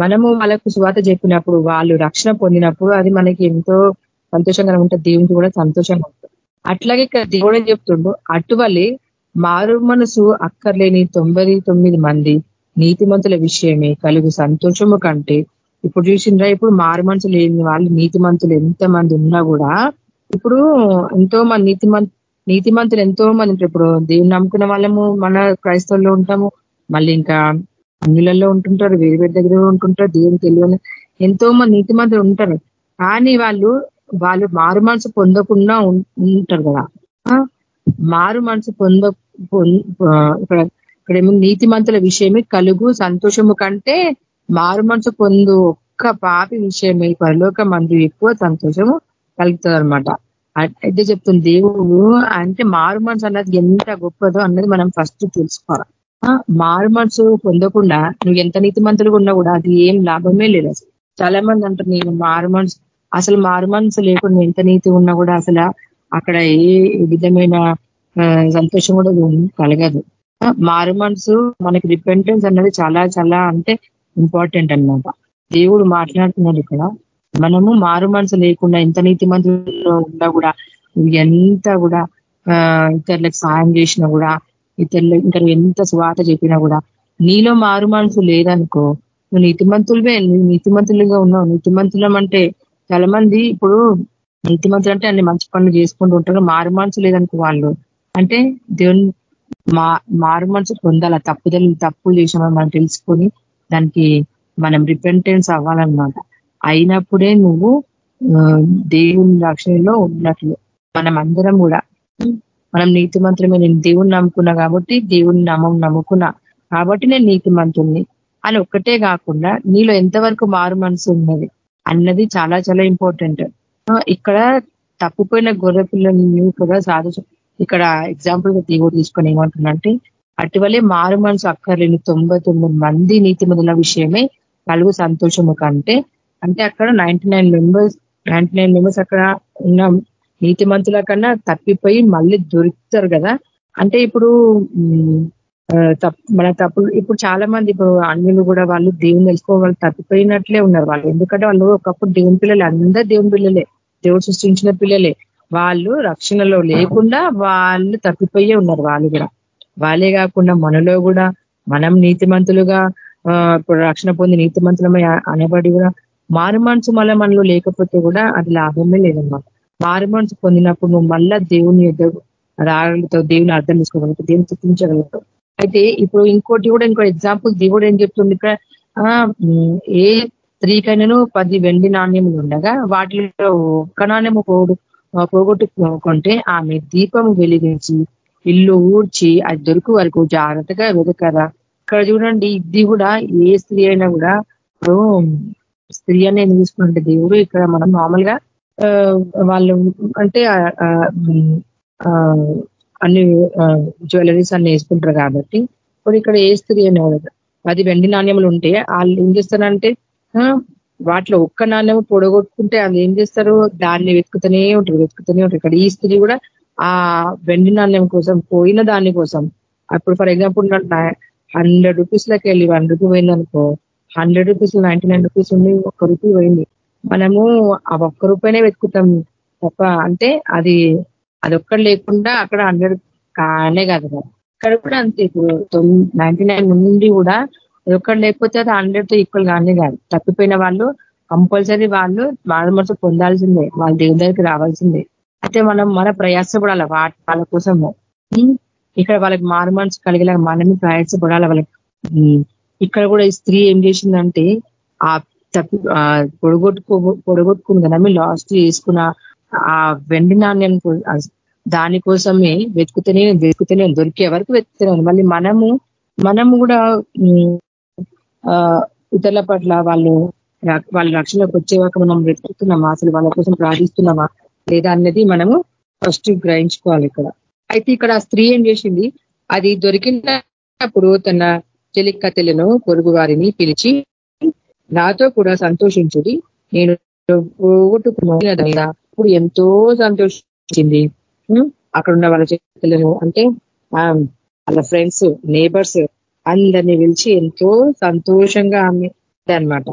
మనము వాళ్ళకు శువాత చెప్పినప్పుడు వాళ్ళు రక్షణ పొందినప్పుడు అది మనకి ఎంతో సంతోషంగా ఉంటుంది. దేవునికి కూడా సంతోషంగా ఉంటుంది. అట్లాగే ఇక్కడ దేవుడు చెప్తుండు? అటువలే మారు మనసు అక్కర్లేని తొంభై తొమ్మిది మంది నీతిమంతుల విషయమే కలుగు సంతోషము కంటే ఇప్పుడు చూసిండ్రా ఇప్పుడు మారు మనసు లేని వాళ్ళు నీతిమంతులు ఎంతమంది ఉన్నా కూడా ఇప్పుడు ఎంతో మంది నీతిమంతు నీతిమంతులు ఎంతో మంది ఇప్పుడు దేవుని నమ్ముకున్న వాళ్ళము మన క్రైస్తవుల్లో ఉంటాము మళ్ళీ ఇంకా అన్యులలో ఉంటుంటారు వేరు వేరు దగ్గర ఉంటుంటారు దేవుని తెలియని ఎంతో మంది నీతిమంతులు ఉంటారు. కానీ వాళ్ళు వాళ్ళు మారు మనసు పొందకుండా ఉంటారు కదా. మారు మనసు పొంద ఇక్కడ ఇక్కడేమో నీతిమంతుల విషయమే కలుగు సంతోషము కంటే మారు మనసు పొందు ఒక్క పాపి విషయమే పరలోక మందు ఎక్కువ సంతోషము కలుగుతుంది అనమాట అయితే చెప్తుంది దేవుడు అంటే మారు మనసు అన్నది ఎంత గొప్పదో అన్నది మనం ఫస్ట్ తెలుసుకోవాలి. మారు మనసు పొందకుండా నువ్వు ఎంత నీతిమంతులుగా ఉన్నా కూడా అది ఏం లాభమే లేదు అసలు. చాలా మంది అంటారు నేను మారు మనసు అసలు మారు మనసు లేకుండా ఎంత నీతి ఉన్నా కూడా అసలు అక్కడ ఏ విధమైన సంతోషం కూడా కలగదు. మారు మనసు మనకి రిపెంటెన్స్ అన్నది చాలా చాలా అంటే ఇంపార్టెంట్ అనమాట దేవుడు మాట్లాడుతున్నాడు ఇక్కడ. మనము మారు మనసు లేకుండా ఎంత నీతి మంత్రులు ఉన్నా కూడా ఎంత కూడా ఇతరులకు సాయం చేసినా కూడా ఇతరులు ఇంకా ఎంత స్వాత చెప్పినా కూడా నీలో మారు మనసు లేదనుకో నువ్వు నీతిమంతులవే నువ్వు నీతిమంతులుగా ఉన్నావు. నీతిమంతులం అంటే చాలా మంది ఇప్పుడు నీతిమంతులు అంటే అన్ని మంచి పనులు చేసుకుంటూ ఉంటారు. మారు మనసు లేదనుకో వాళ్ళు. అంటే దేవుని మా మారు మనసు పొందాల? తప్పుదలు తప్పులు చేసామని మనం తెలుసుకొని దానికి మనం రిపెంటెన్స్ అవ్వాలన్నమాట. అయినప్పుడే నువ్వు దేవుని రక్షణలో ఉన్నట్లు. మనం అందరం కూడా. మనం నీతిమంతులమే నేను దేవుని నమ్ముకున్నా కాబట్టి దేవుని నమం నమ్ముకున్నా. కాబట్టి నేను నీతిమంతుల్ని అని ఒక్కటే కాకుండా నీలో ఎంతవరకు మారు మనసు ఉన్నది అన్నది చాలా చాలా ఇంపార్టెంట్ ఇక్కడ తప్పిపోయిన గొర్రె పిల్లల్ని కూడా సాధు ఇక్కడ ఎగ్జాంపుల్గా దేవుడు తీసుకొని ఏమంటున్నంటే అటువలే మారు మనసు అక్కర్లేని తొంభై తొమ్మిది మంది నీతి మొదల విషయమే కలుగు సంతోషము కంటే అంటే అక్కడ ninety nine members ninety nine members అక్కడ ఉన్న నీతిమంతుల కన్నా తప్పిపోయి మళ్ళీ దొరుకుతారు కదా. అంటే ఇప్పుడు మన తప్పులు ఇప్పుడు చాలా మంది ఇప్పుడు అన్యులు కూడా వాళ్ళు దేవుని తెలుసుకోవాలి తప్పిపోయినట్లే ఉన్నారు వాళ్ళు. ఎందుకంటే వాళ్ళు ఒకప్పుడు దేవుని పిల్లలే అందరూ దేవుని పిల్లలే దేవుడు సృష్టించిన పిల్లలే. వాళ్ళు రక్షణలో లేకుండా వాళ్ళు తప్పిపోయే ఉన్నారు వాళ్ళు కూడా. వాళ్ళే కాకుండా మనలో కూడా మనం నీతిమంతులుగా ఇప్పుడు రక్షణ పొంది నీతిమంతులమై అనబడి కూడా మారు మనసు మళ్ళీ మనలో లేకపోతే కూడా అది లాభమే లేదన్నమాట మారు మనసు పొందినప్పుడు నువ్వు మళ్ళా దేవుని రాగలుగుతావు దేవుని అర్థం చేసుకోగలుగుతావు దేవుని చూపించగలుగుతావు అయితే ఇప్పుడు ఇంకోటి కూడా ఇంకో ఎగ్జాంపుల్ దేవుడు ఏం చెప్తుంది ఇక్కడ? ఏ స్త్రీకైనాను పది వెండి నాణ్యములు ఉండగా వాటిలో ఒక్క నాణ్యము పోడు పోగొట్టుకుంటే ఆమె దీపము వెలిగించి ఇల్లు ఊడ్చి అది దొరుకు వరకు జాగ్రత్తగా వెదకరా. ఇక్కడ చూడండి ఇది కూడా ఏ స్త్రీ అయినా కూడా స్త్రీ స్త్రీ అనేది తీసుకుంటే దేవుడు ఇక్కడ మనం నార్మల్గా వాళ్ళు అంటే అన్ని జ్యువెలరీస్ అన్ని వేసుకుంటారు కాబట్టి. ఇప్పుడు ఇక్కడ ఏ స్త్రీ అది పది వెండి నాణ్యములు ఉంటే వాళ్ళు ఏం చేస్తారంటే వాటిలో ఒక్క నాణ్యం పొడగొట్టుకుంటే వాళ్ళు ఏం చేస్తారు? దాన్ని వెతుకుతూనే ఉంటారు వెతుకుతూనే ఉంటారు. ఇక్కడ ఈ స్త్రీ కూడా ఆ వెండి నాణ్యం కోసం పోయిన దాని కోసం. అప్పుడు ఫర్ ఎగ్జాంపుల్ హండ్రెడ్ రూపీస్ లకి వెళ్ళి వన్ రూపీ పోయింది అనుకో hundred rupees ninety nine rupees ఉంది ఒక్క రూపీ పోయింది. మనము ఆ ఒక్క రూపాయనే వెతుకుతాం తప్ప అంటే అది అదొక్కడు లేకుండా అక్కడ హండ్రెడ్ కానే కాదు ఇక్కడ కూడా అంతే ఇప్పుడు నైన్టీ నైన్ నుండి కూడా అదొక్కడు లేకపోతే అది హండ్రెడ్ ఈక్వల్ కానీ కాదు. తప్పిపోయిన వాళ్ళు కంపల్సరీ వాళ్ళు వాళ్ళ మనసు పొందాల్సిందే. వాళ్ళ దేవుని దగ్గరికి రావాల్సిందే. అయితే మనం మన ప్రయాసపడాలి వాళ్ళ కోసము. ఇక్కడ వాళ్ళకి మారు మనసు కలిగేలా మనమే ప్రయాసపడాలి వాళ్ళకి. ఇక్కడ కూడా ఈ స్త్రీ ఏం చేసిందంటే ఆ తప్పి పొడగొట్టుకో పొడగొట్టుకుని కదా లాస్ట్ చేసుకున్న ఆ వెండి నాణ్యం దానికోసమే వెతుకుతూనే వెతుకుతూనే దొరికే వరకు వెతుకుతున్నాను మళ్ళీ మనము మనము కూడా ఇతరుల పట్ల వాళ్ళు వాళ్ళ రక్షణకు వచ్చేవాక మనం వెతుకుతున్నామా? అసలు వాళ్ళ కోసం ప్రార్థిస్తున్నామా? లేదా అన్నది మనము ఫస్ట్ గ్రహించుకోవాలి ఇక్కడ. అయితే ఇక్కడ స్త్రీ ఏం చేసింది? అది దొరికినప్పుడు తన చెలికత్తెలను పొరుగు వారిని పిలిచి నాతో కూడా సంతోషించుడి. నేను పోగొట్టుకున్న ఇప్పుడు ఎంతో సంతోషించింది. అక్కడ ఉన్న వాళ్ళ చేతులను అంటే వాళ్ళ ఫ్రెండ్స్ నేబర్స్ అందరినీ పిలిచి ఎంతో సంతోషంగా ఆమె అనమాట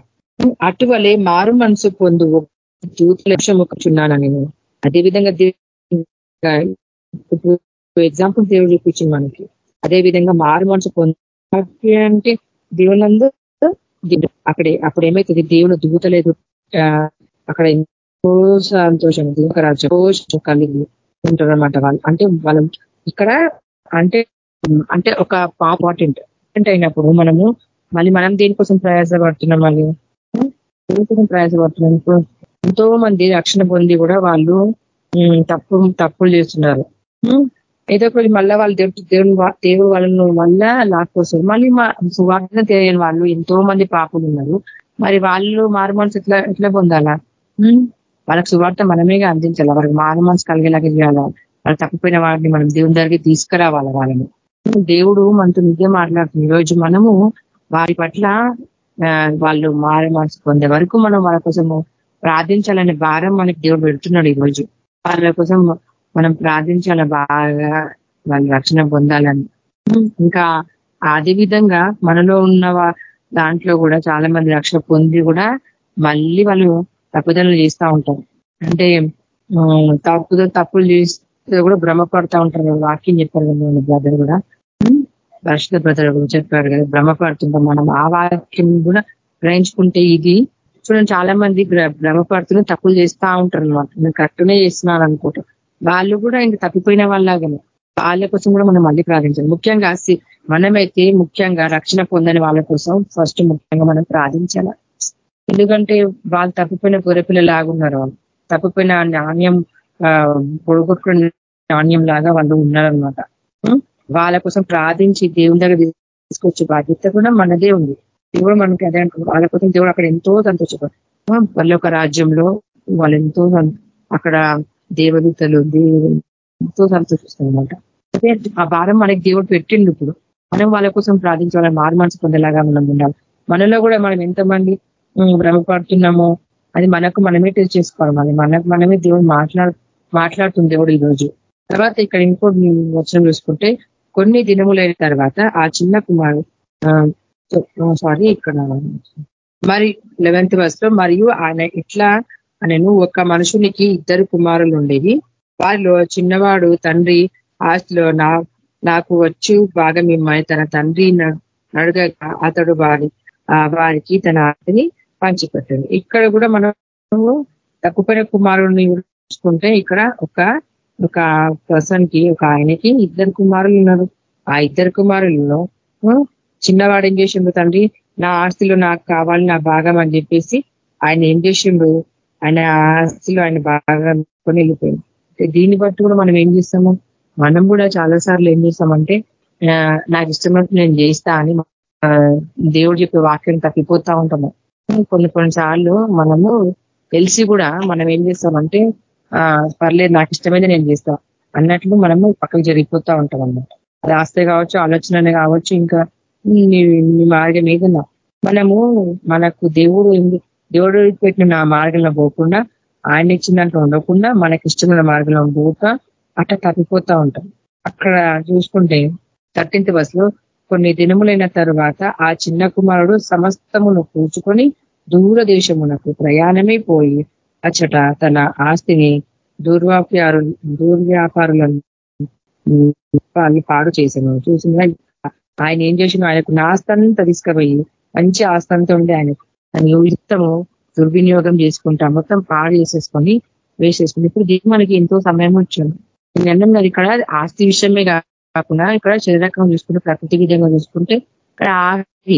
అటువలే మారు మనసు పొందు దూత లక్ష్యం ఒకచున్నాను నేను. అదేవిధంగా ఎగ్జాంపుల్ దేవుడు చూపించింది మనకి. అదే విధంగా మారు మనసు పొంది అంటే దేవునందు అక్కడే అప్పుడు ఏమైతుంది? దూత దూతలేదు అక్కడ ఎంతో సంతోషం దీవకరాజు కలిగి ఉంటారు అనమాట వాళ్ళు అంటే వాళ్ళు ఇక్కడ అంటే అంటే ఒక ఇంపార్టెంట్ అయినప్పుడు మనము మళ్ళీ మనం దేనికోసం ప్రయాసపడుతున్నాం మళ్ళీ దేనికోసం ప్రయాసపడుతున్నాం ఇప్పుడు ఎంతో మంది రక్షణ పొంది కూడా వాళ్ళు తప్పు తప్పులు చేస్తున్నారు ఏదో ఒకటి మళ్ళీ వాళ్ళు దేవుడు దేవుని దేవుడు వాళ్ళను మళ్ళా లాక్కొస్తారు మళ్ళీ మా సువార్త తెలియని వాళ్ళు ఎంతో మంది పాపులు ఉన్నారు. మరి వాళ్ళు మారు మనసు ఎట్లా ఎట్లా పొందాలా? వాళ్ళకి సువార్త మనమేగా అందించాలి. వాళ్ళకి మారు మనసు కలిగేలాగా చేయాలా? వాళ్ళు తప్పిపోయిన వాడిని మనం దేవుని దగ్గరికి తీసుకురావాలి వాళ్ళని? దేవుడు మనతో నిజం మాట్లాడుతుంది. ఈరోజు మనము వారి పట్ల వాళ్ళు మారి మనసు పొందే వరకు మనం వాళ్ళ కోసము ప్రార్థించాలనే భారం మనకి దేవుడు పెడుతున్నాడు ఈరోజు వాళ్ళ కోసం మనం ప్రార్థించాల బాగా వాళ్ళు రక్షణ పొందాలని? ఇంకా అదే విధంగా మనలో ఉన్న దాంట్లో కూడా చాలా మంది రక్షణ పొంది కూడా మళ్ళీ వాళ్ళు తప్పుదలు చేస్తూ ఉంటారు. అంటే తప్పుదో తప్పులు చేస్తే కూడా భ్రమపడతా ఉంటారు వాక్యం చెప్పారు కదా బ్రదర్ కూడా. పరిశుద్ధ బ్రదర్ కూడా చెప్పారు కదా భ్రమపడుతుంటాం మనం. ఆ వాక్యం కూడా గ్రహించుకుంటే ఇది. చూడండి చాలా మంది భ్రమపడుతున్న తప్పులు చేస్తూ ఉంటారు అనమాట నేను కరెక్ట్నే చేస్తున్నాను అనుకుంటాం. వాళ్ళు కూడా ఇంక తప్పిపోయిన వాళ్ళలాగానే. వాళ్ళ కోసం కూడా మనం మళ్ళీ ప్రార్థించాలి. ముఖ్యంగా మనమైతే ముఖ్యంగా రక్షణ పొందని వాళ్ళ కోసం ఫస్ట్ ముఖ్యంగా మనం ప్రార్థించాల? ఎందుకంటే వాళ్ళు తప్పిపోయిన గొర్రెపిల్ల లాగున్నారు వాళ్ళు తప్పిపోయిన నాణ్యం పొడగొట్టుకున్న నాణ్యం లాగా వాళ్ళు ఉన్నారనమాట వాళ్ళ కోసం ప్రార్థించి దేవుని దగ్గర తీసుకొచ్చే బాధ్యత కూడా మనదే ఉంది. దేవుడు మనకి అదే వాళ్ళ కోసం దేవుడు అక్కడ ఎంతో సంతోషపడు వాళ్ళ రాజ్యంలో వాళ్ళు ఎంతో అక్కడ దేవదూతలు దేవుడు ఎంతో సంతోషిస్తుంది అనమాట ఆ భారం మనకి దేవుడు పెట్టిండు ఇప్పుడు. మనం వాళ్ళ కోసం ప్రార్థించాలని మారు మనసు పొందేలాగా మనం ఉండాలి. మనలో కూడా మనం ఎంతమంది భ్రమపడుతున్నామో. అది మనకు మనమే టెస్ట్ చేసుకోవాలి. మరి మనకు మనమే దేవుడు మాట్లాడు మాట్లాడుతుంది దేవుడు ఈరోజు. తర్వాత ఇక్కడ ఇంకోటి వచ్చిన చూసుకుంటే కొన్ని దినములైన తర్వాత ఆ చిన్న కుమారు సారీ ఇక్కడ మరి లెవెన్త్ వర్స్లో మరియు ఆయన ఇట్లా అనను ఒక మనుషునికి ఇద్దరు కుమారులు ఉండేవి. వారిలో చిన్నవాడు తండ్రి ఆస్తిలో నా నాకు వచ్చు భాగం ఇమ్మని తన తండ్రి నడుగ అతడు వారి వారికి తన ఆస్తిని పంచిపెట్టండి ఇక్కడ కూడా మనం తక్కువైన కుమారుడిని చూసుకుంటే ఇక్కడ ఒక ఒక పర్సన్కి ఒక ఆయనకి ఇద్దరు కుమారులు ఉన్నారు. ఆ ఇద్దరు కుమారులలో చిన్నవాడు ఏం చేసిండు తండ్రి నా ఆస్తిలో నాకు కావాలి నా భాగం అని చెప్పేసి ఆయన ఏం చేసిండు? ఆయన ఆస్తిలో ఆయన బాగా కొని వెళ్ళిపోయింది దీన్ని బట్టి కూడా మనం ఏం చేస్తాము? మనం కూడా చాలా సార్లు ఏం చేస్తామంటే నాకు ఇష్టమైనట్టు నేను చేస్తా అని దేవుడు చెప్పే వాక్యం తప్పిపోతా ఉంటాము. కొన్ని కొన్నిసార్లు మనము తెలిసి కూడా మనం ఏం చేస్తామంటే ఆ పర్లేదు నాకు ఇష్టమైంది నేను చేస్తా అన్నట్లు మనము పక్కకు జరిగిపోతా ఉంటాం అన్నమాట. అది ఆస్తే కావచ్చు ఆలోచన కావచ్చు ఇంకా నీ మార్గం ఏదన్నా. మనము మనకు దేవుడు దేవుడు పెట్టిన మార్గంలో పోకుండా ఆయన ఇచ్చినట్లు ఉండకుండా మనకి ఇష్టమైన మార్గంలో పోక అట్ట తప్పిపోతా ఉంటాం. అక్కడ చూసుకుంటే థర్టీన్త్ బస్లో కొన్ని దినములైన తరువాత ఆ చిన్న కుమారుడు సమస్తమును పూచుకొని దూరదేశమునకు ప్రయాణమై పోయి అచ్చట తన ఆస్తిని దుర్వ్యాపారు దుర్వ్యాపారులను పాడు చేశాను. చూసిన ఆయన ఏం చేసిన ఆయనకు నాస్తంతా తీసుకుపోయి మంచి ఆస్తంతో ఉండే ఆయనకు. ఆయన ఇష్టము దుర్వినియోగం చేసుకుంటా మొత్తం పాడు చేసేసుకొని వేసేసుకుని ఇప్పుడు దీనికి మనకి ఎంతో సమయం వచ్చింది. నేను ఇక్కడ ఆస్తి విషయమే కాకుండా ఇక్కడ శరీరకంగా చూసుకుంటే ప్రకృతి విధంగా చూసుకుంటే ఇక్కడ ఆస్తి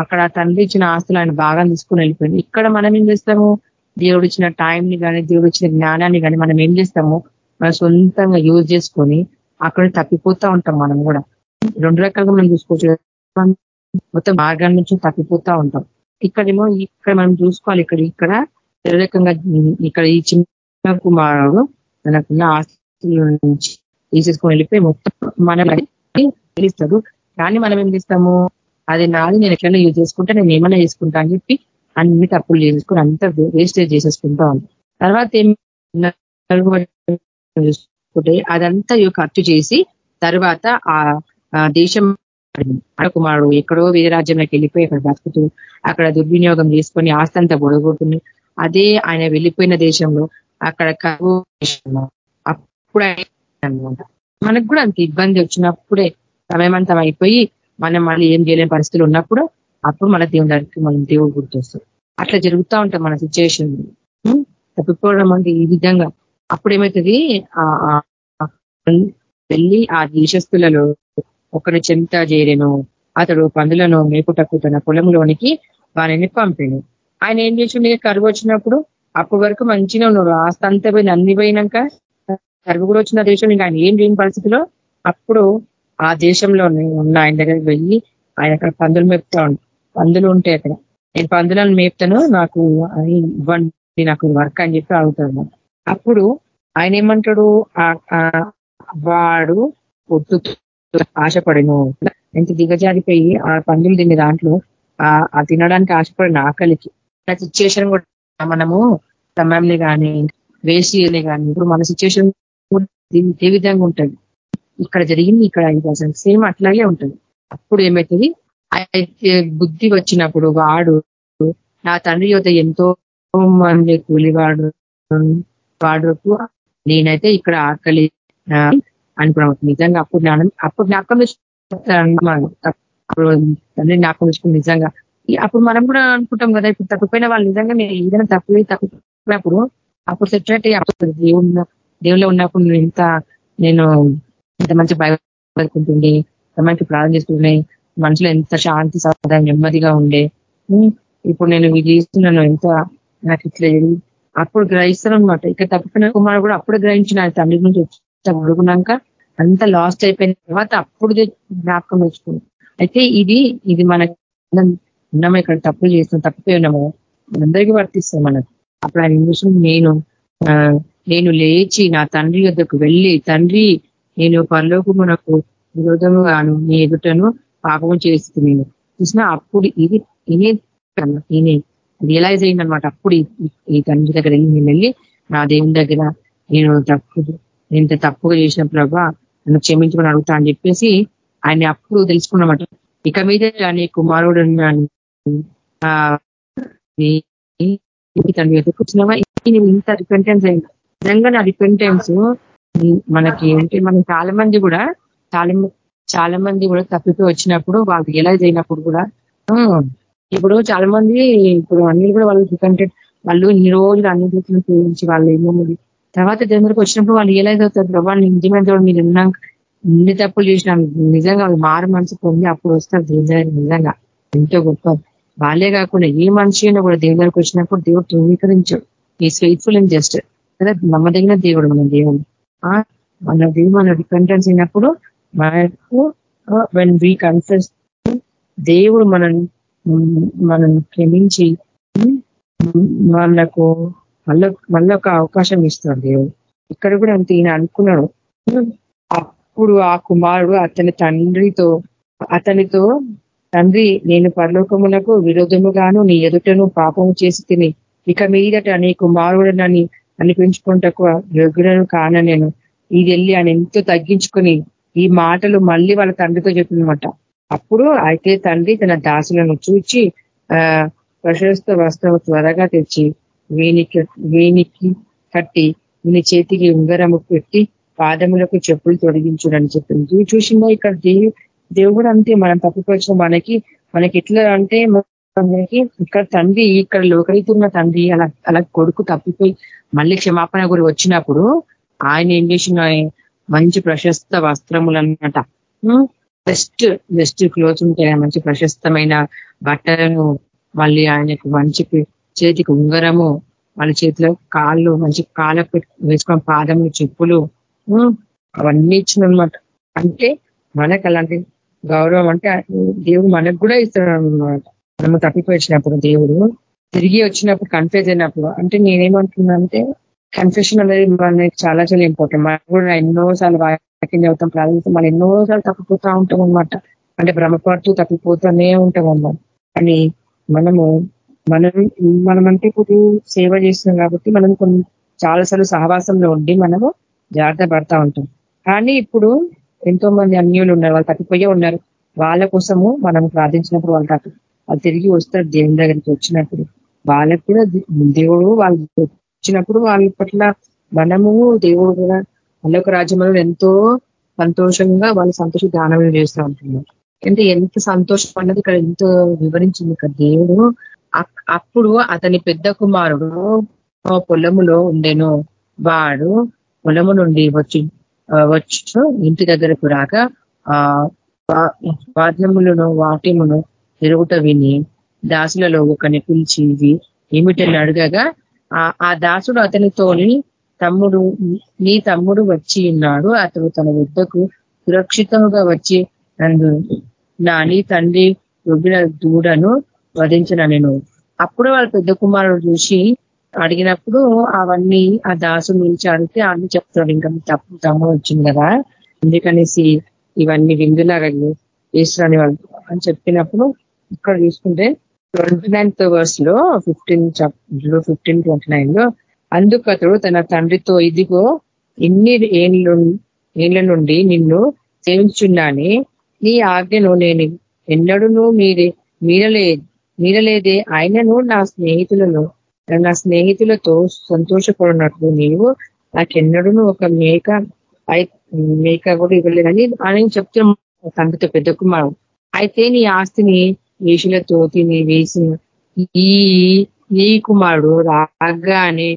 అక్కడ తండ్రి ఇచ్చిన ఆస్తులు ఆయన బాగా తీసుకుని వెళ్ళిపోయింది. ఇక్కడ మనం ఏం చేస్తాము? దేవుడు ఇచ్చిన టైంని కానీ దేవుడు ఇచ్చిన జ్ఞానాన్ని కానీ మనం ఏం చేస్తాము? మన సొంతంగా యూజ్ చేసుకొని అక్కడ తప్పిపోతా ఉంటాం మనం కూడా. రెండు రకాలుగా మనం చూసుకోవచ్చు. మొత్తం మార్గాల నుంచి తప్పిపోతా ఉంటాం. ఇక్కడేమో ఇక్కడ మనం చూసుకోవాలి. ఇక్కడ ఇక్కడ శరీరకంగా ఇక్కడ ఈ చిన్న కుమారుడు తనకున్న ఆస్తుల నుంచి తీసేసుకొని వెళ్ళిపోయి మొత్తం మనం తెలుస్తాడు కానీ మనం ఏం చేస్తాము? అది నాది నేను ఎట్లైనా యూజ్ చేసుకుంటే నేను ఏమైనా చేసుకుంటా అని చెప్పి అన్ని తప్పులు చేసుకుని అంత వేస్టేజ్ చేసేసుకుంటా తర్వాత ఏం చూసుకుంటే అదంతా ఖర్చు చేసి తర్వాత ఆ దేశం కుమారుడు ఎక్కడో వేరే రాజ్యంలోకి వెళ్ళిపోయి అక్కడ బతుకుతూ అక్కడ దుర్వినియోగం చేసుకొని ఆస్తంతా పొడగొట్టుని అదే ఆయన వెళ్ళిపోయిన దేశంలో అక్కడ కరువు అప్పుడు అనమాట మనకు కూడా అంత ఇబ్బంది వచ్చినప్పుడే సమయమంతం అయిపోయి మనం మళ్ళీ ఏం చేయలేని పరిస్థితులు ఉన్నప్పుడు అప్పుడు మన దేవుని దగ్గరికి మనం దేవుడు గుర్తొస్తాం అట్లా జరుగుతూ ఉంటాం మన సిచ్యువేషన్ తప్పిపోవడం అంటే ఈ విధంగా. అప్పుడు ఏమవుతుంది వెళ్ళి ఆ దేశస్తులలో ఒకరి చెంత చేరేను అతడు పందులను మేపుటకు తన పొలంలోనికి వారిని పంపాను. ఆయన ఏం చేసిండే? కరువు వచ్చినప్పుడు అప్పటి వరకు మంచిగా ఉన్నాడు. ఆస్తి అంతా పోయిన అన్ని పోయినాక వచ్చిన దేశం ఇంకా ఆయన ఏం లేని పరిస్థితిలో అప్పుడు ఆ దేశంలో ఉన్న ఆయన దగ్గరికి వెళ్ళి ఆయన అక్కడ పందులు మేపుతా ఉండు. పందులు ఉంటాయి అక్కడ. నేను పందులను మేపుతాను నాకు ఇవ్వండి నాకు వర్క్ అని చెప్పి అడుగుతాడు అప్పుడు ఆయన ఏమంటాడు? వాడు పొద్దు ఆశపడను. ఎంత దిగజారిపోయి ఆ పందులు తినే దాంట్లో ఆ తినడానికి ఆశపడిన ఆకలికి. సిచ్యువేషన్ కూడా మనము సమయంని కానీ వేసిని కానీ ఇప్పుడు మన సిచ్యువేషన్ ఏ విధంగా ఉంటుంది? ఇక్కడ జరిగింది ఇక్కడ అసలు సేమ్ అట్లాగే ఉంటుంది. అప్పుడు ఏమవుతుంది అయితే బుద్ధి వచ్చినప్పుడు వాడు నా తండ్రి యొక్క ఎంతో మంది కూలివాడు వాడుకు నేనైతే ఇక్కడ ఆకలి అనుకున్నాం నిజంగా అప్పుడు జ్ఞానం అప్పుడు జ్ఞాపకం అప్పుడు తండ్రి జ్ఞాపకం తెచ్చుకుని నిజంగా అప్పుడు మనం కూడా అనుకుంటాం కదా ఇప్పుడు తప్పిపోయిన వాళ్ళు నిజంగా నేను ఏదైనా తప్పు తప్పిపోయినప్పుడు అప్పుడు సెటరేట్ అప్పుడు దేవుడు దేవుళ్ళు ఉన్నప్పుడు నువ్వు ఎంత నేను ఎంత మంచి భయపడుకుంటుండే ఇంత మంచి ప్రార్థన చేస్తుండే మనసులో ఎంత శాంతి సాధారణ నెమ్మదిగా ఉండే. ఇప్పుడు నేను ఇది చేస్తున్నాను ఎంత నాకు ఇట్లా అప్పుడు గ్రహిస్తాను అనమాట ఇక్కడ తప్పిపోయిన కుమారుడు కూడా అప్పుడు గ్రహించిన తండ్రి నుంచి వచ్చి అంత లాస్ట్ అయిపోయిన తర్వాత అప్పుడు జ్ఞాపకం తెచ్చుకుంది అయితే ఇది ఇది మన ఉన్నాము ఇక్కడ తప్పులు చేస్తున్నాం తప్పిపోయి ఉన్నాము? అందరికీ వర్తిస్తాం మనకు. అప్పుడు ఆయన ఇంగ్లీష్ నేను నేను లేచి నా తండ్రి వద్దకు వెళ్ళి తండ్రి నేను పరలోకమునకు విరోధముగాను నీ ఎదుటను పాపము చేస్తున్నాను. చూసిన అప్పుడు ఇది ఇనే ఈయనే రియలైజ్ అయిందనమాట అప్పుడు ఈ తండ్రి దగ్గర నేను వెళ్ళి నా దేవుని దగ్గర నేను తప్పు నేను తప్పుగా చేసిన ప్రభా నన్ను క్షమించమని అడుగుతా అని చెప్పేసి ఆయన అప్పుడు తెలుసుకున్నమాట. ఇక మీద నీ కుమారుడు తండ్రి ఎదుర్కొచ్చినావా ఇంత రిపెంటెన్స్ అయినా. నిజంగా నా రిపెంటెన్స్ మనకి ఏంటి మనం చాలా మంది కూడా చాలా చాలా మంది కూడా తప్పిపోయి వచ్చినప్పుడు వాళ్ళు రియలైజ్ అయినప్పుడు కూడా ఇప్పుడు చాలా మంది ఇప్పుడు అన్ని కూడా వాళ్ళు రిపెంటెడ్ వాళ్ళు ఇన్ని రోజులు అన్ని చూపించి వాళ్ళు ఏమో తర్వాత దగ్గరకు వచ్చినప్పుడు వాళ్ళు రియలైజ్ అవుతారు వాళ్ళు నిజమైన చూడ మీరు ఉన్నాక ఇన్ని తప్పులు చేసిన నిజంగా వాళ్ళు మారు మనసు పొంది అప్పుడు వస్తారు. నిజంగా. ఎంతో గొప్ప. వాళ్ళే కాకుండా ఏ మనిషి అయినా కూడా దేవుడి దగ్గరకు వచ్చినప్పుడు దేవుడు ధృవీకరించాడు ఈ ఫెయిత్ఫుల్ అండ్ జస్ట్ కదా? నమ్మదగిన దేవుడు మన దేవుడు. మన దేవుడు మన రిపెంటెన్స్ అయినప్పుడు మనకు వెన్ వీ కన్ఫెస్ దేవుడు మనం మనం క్షమించి వాళ్ళకు మళ్ళీ మళ్ళీ ఒక అవకాశం ఇస్తాడు దేవుడు. ఇక్కడ కూడా అంత ఈయన అనుకున్నాడు. అప్పుడు ఆ కుమారుడు అతని తండ్రితో అతనితో తండ్రి నేను పరలోకమునకు విరోధముగాను నీ ఎదుటను పాపము చేసి తిని ఇక మీదట నీ కుమారుడనని అనిపించుకుంటకు యోగ్యులను కాన నేను ఇది వెళ్ళి ఆయన ఎంతో తగ్గించుకొని ఈ మాటలు మళ్ళీ వాళ్ళ తండ్రితో చెప్పిందనమాట అప్పుడు అయితే తండ్రి తన దాసులను చూచి ఆ ప్రశస్త వస్త్రం త్వరగా తెచ్చి వీనికి వీనికి కట్టి వీని చేతికి ఉంగరము పెట్టి పాదములకు చెప్పులు తొలగించుడని చెప్పింది చూసిందా ఇక్కడ దేవుడు అంతే మనం తప్పుకొచ్చిన మనకి మనకి ఎట్లా అంటే మనకి ఇక్కడ తండ్రి ఇక్కడ లోకరీతున్న తండ్రి అలా అలా కొడుకు తప్పిపోయి మళ్ళీ క్షమాపణ గురి వచ్చినప్పుడు ఆయన ఏం చేసిన మంచి ప్రశస్త వస్త్రములు అన్నమాట బెస్ట్ బెస్ట్ క్లోత్ ఉంటాయి మంచి ప్రశస్తమైన బట్టలను మళ్ళీ ఆయనకు మంచి చేతికి ఉంగరము వాళ్ళ చేతిలో కాళ్ళు మంచి కాళ్ళ వేసుకున్న పాదములు చెప్పులు అవన్నీ ఇచ్చిన అంటే మనకు అలాంటి గౌరవం అంటే దేవుడు మనకు కూడా ఇస్తాడు అనమాట మనము తప్పిపోయినప్పుడు దేవుడు తిరిగి వచ్చినప్పుడు కన్ఫ్యూజ్ అయినప్పుడు. అంటే నేనేమంటున్నానంటే కన్ఫ్యూషన్ అనేది మనకి చాలా చాలా ఇంపార్టెంట్ మనం కూడా ఎన్నోసార్లు వాక్యం చదువుతాం ప్రారంభిస్తాం మనం ఎన్నోసార్లు తప్పిపోతా ఉంటాం అనమాట అంటే భ్రమపడుతూ తప్పిపోతూనే ఉంటాం అన్నమాట. కానీ మనము మనం మనమంటే ఇప్పుడు సేవ చేస్తున్నాం కాబట్టి మనం కొన్ని చాలాసార్లు సహవాసంలో ఉండి మనము జాగ్రత్త పడతా ఉంటాం. కానీ ఇప్పుడు ఎంతో మంది అన్యులు ఉన్నారు వాళ్ళు తప్పిపోయే ఉన్నారు. వాళ్ళ కోసము మనం ప్రార్థించినప్పుడు వాళ్ళు తప్పి వాళ్ళు తిరిగి వస్తారు దేవుని దగ్గరికి వచ్చినప్పుడు. వాళ్ళకు కూడా దేవుడు వాళ్ళు వచ్చినప్పుడు వాళ్ళ పట్ల మనము దేవుడు కూడా వాళ్ళొక రాజ్యంలో ఎంతో సంతోషంగా వాళ్ళు సంతోష దానం చేస్తూ ఉంటున్నారు. అంటే ఎంత సంతోషం అన్నది ఇక్కడ ఎంతో వివరించింది ఇక్కడ దేవుడు. అప్పుడు అతని పెద్ద కుమారుడు పొలములో ఉండెను. వాడు పొలము నుండి వచ్చి వచ్చు. ఇంటి దగ్గరకు రాక ఆ వాద్యములను వాటిమును తిరుగుట విని దాసులలో ఒకని పిలిచి ఇవి ఏమిటని అడగగా ఆ దాసుడు అతనితోని తమ్ముడు నీ తమ్ముడు వచ్చి ఉన్నాడు. అతడు తన వద్దకు సురక్షితముగా వచ్చి నన్ను నా నీ తండ్రి రుబ్బిన దూడను వధించిన నేను అప్పుడు వాళ్ళ పెద్ద కుమారుడు చూసి అడిగినప్పుడు అవన్నీ ఆ దాసు నుంచి అడిగితే అన్ని చెప్తాడు ఇంకా తప్పు తమ్ము వచ్చింది కదా ఎందుకనేసి ఇవన్నీ విందులాగా ఈశ్వరాని వాళ్ళు అని చెప్పినప్పుడు ఇక్కడ చూసుకుంటే ట్వంటీ నైన్త్ వర్స్లో ఫిఫ్టీన్ ఫిఫ్టీన్ ట్వంటీ నైన్లో అందుకతడు తన తండ్రితో ఇదిగో ఇన్ని ఏళ్ళు ఏళ్ళ నుండి నిన్ను సేవించున్నాని నీ ఆజ్ఞను నేను ఎన్నడూ మీరే మీరలే మీరలేదే ఆయనను నా స్నేహితులను నా స్నేహితులతో సంతోషపడినట్లు నీవు నాకెన్నడూ ఒక మేక మేక కూడా ఇవ్వలేదని ఆయన చెప్తే తండ్రితో పెద్ద కుమారు అయితే నీ ఆస్తిని వేషులతో తిని వేసిన ఈ నీ కుమారుడు రాగానే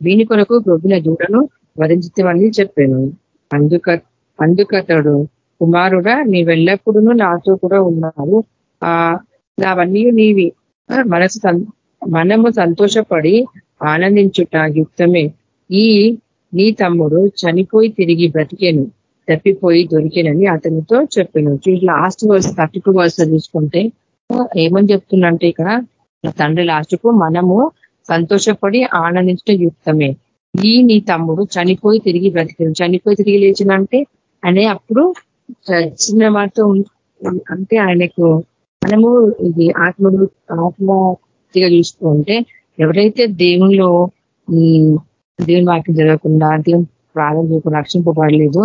వీని కొరకు గొబ్బిన దూడను వరించితమని చెప్పాను. అందుక అందుకతడు కుమారుడా నీ వెళ్ళప్పుడు నాతో కూడా ఉన్నావు. ఆ అవన్నీ నీవి. మనసు మనము సంతోషపడి ఆనందించుట యుక్తమే. ఈ నీ తమ్ముడు చనిపోయి తిరిగి బ్రతికేను తప్పిపోయి దొరికేనని అతనితో చెప్పాను. Last verse thirty two verse చూసుకుంటే ఏమని చెప్తున్నంటే ఇక్కడ తండ్రి లాస్ట్కు మనము సంతోషపడి ఆనందించడం యుక్తమే. ఈ నీ తమ్ముడు చనిపోయి తిరిగి బ్రతికేను. చనిపోయి తిరిగి లేచినంటే అనే అప్పుడు చిన్న వాటితో అంటే ఆయనకు మనము ఇది ఆత్మడు ఆత్మగా చూసుకుంటే ఎవరైతే దేవునిలో దేవుని వాక్యం జరగకుండా దేవుని ప్రార్థన చేయకుండా రక్షింపబడలేదు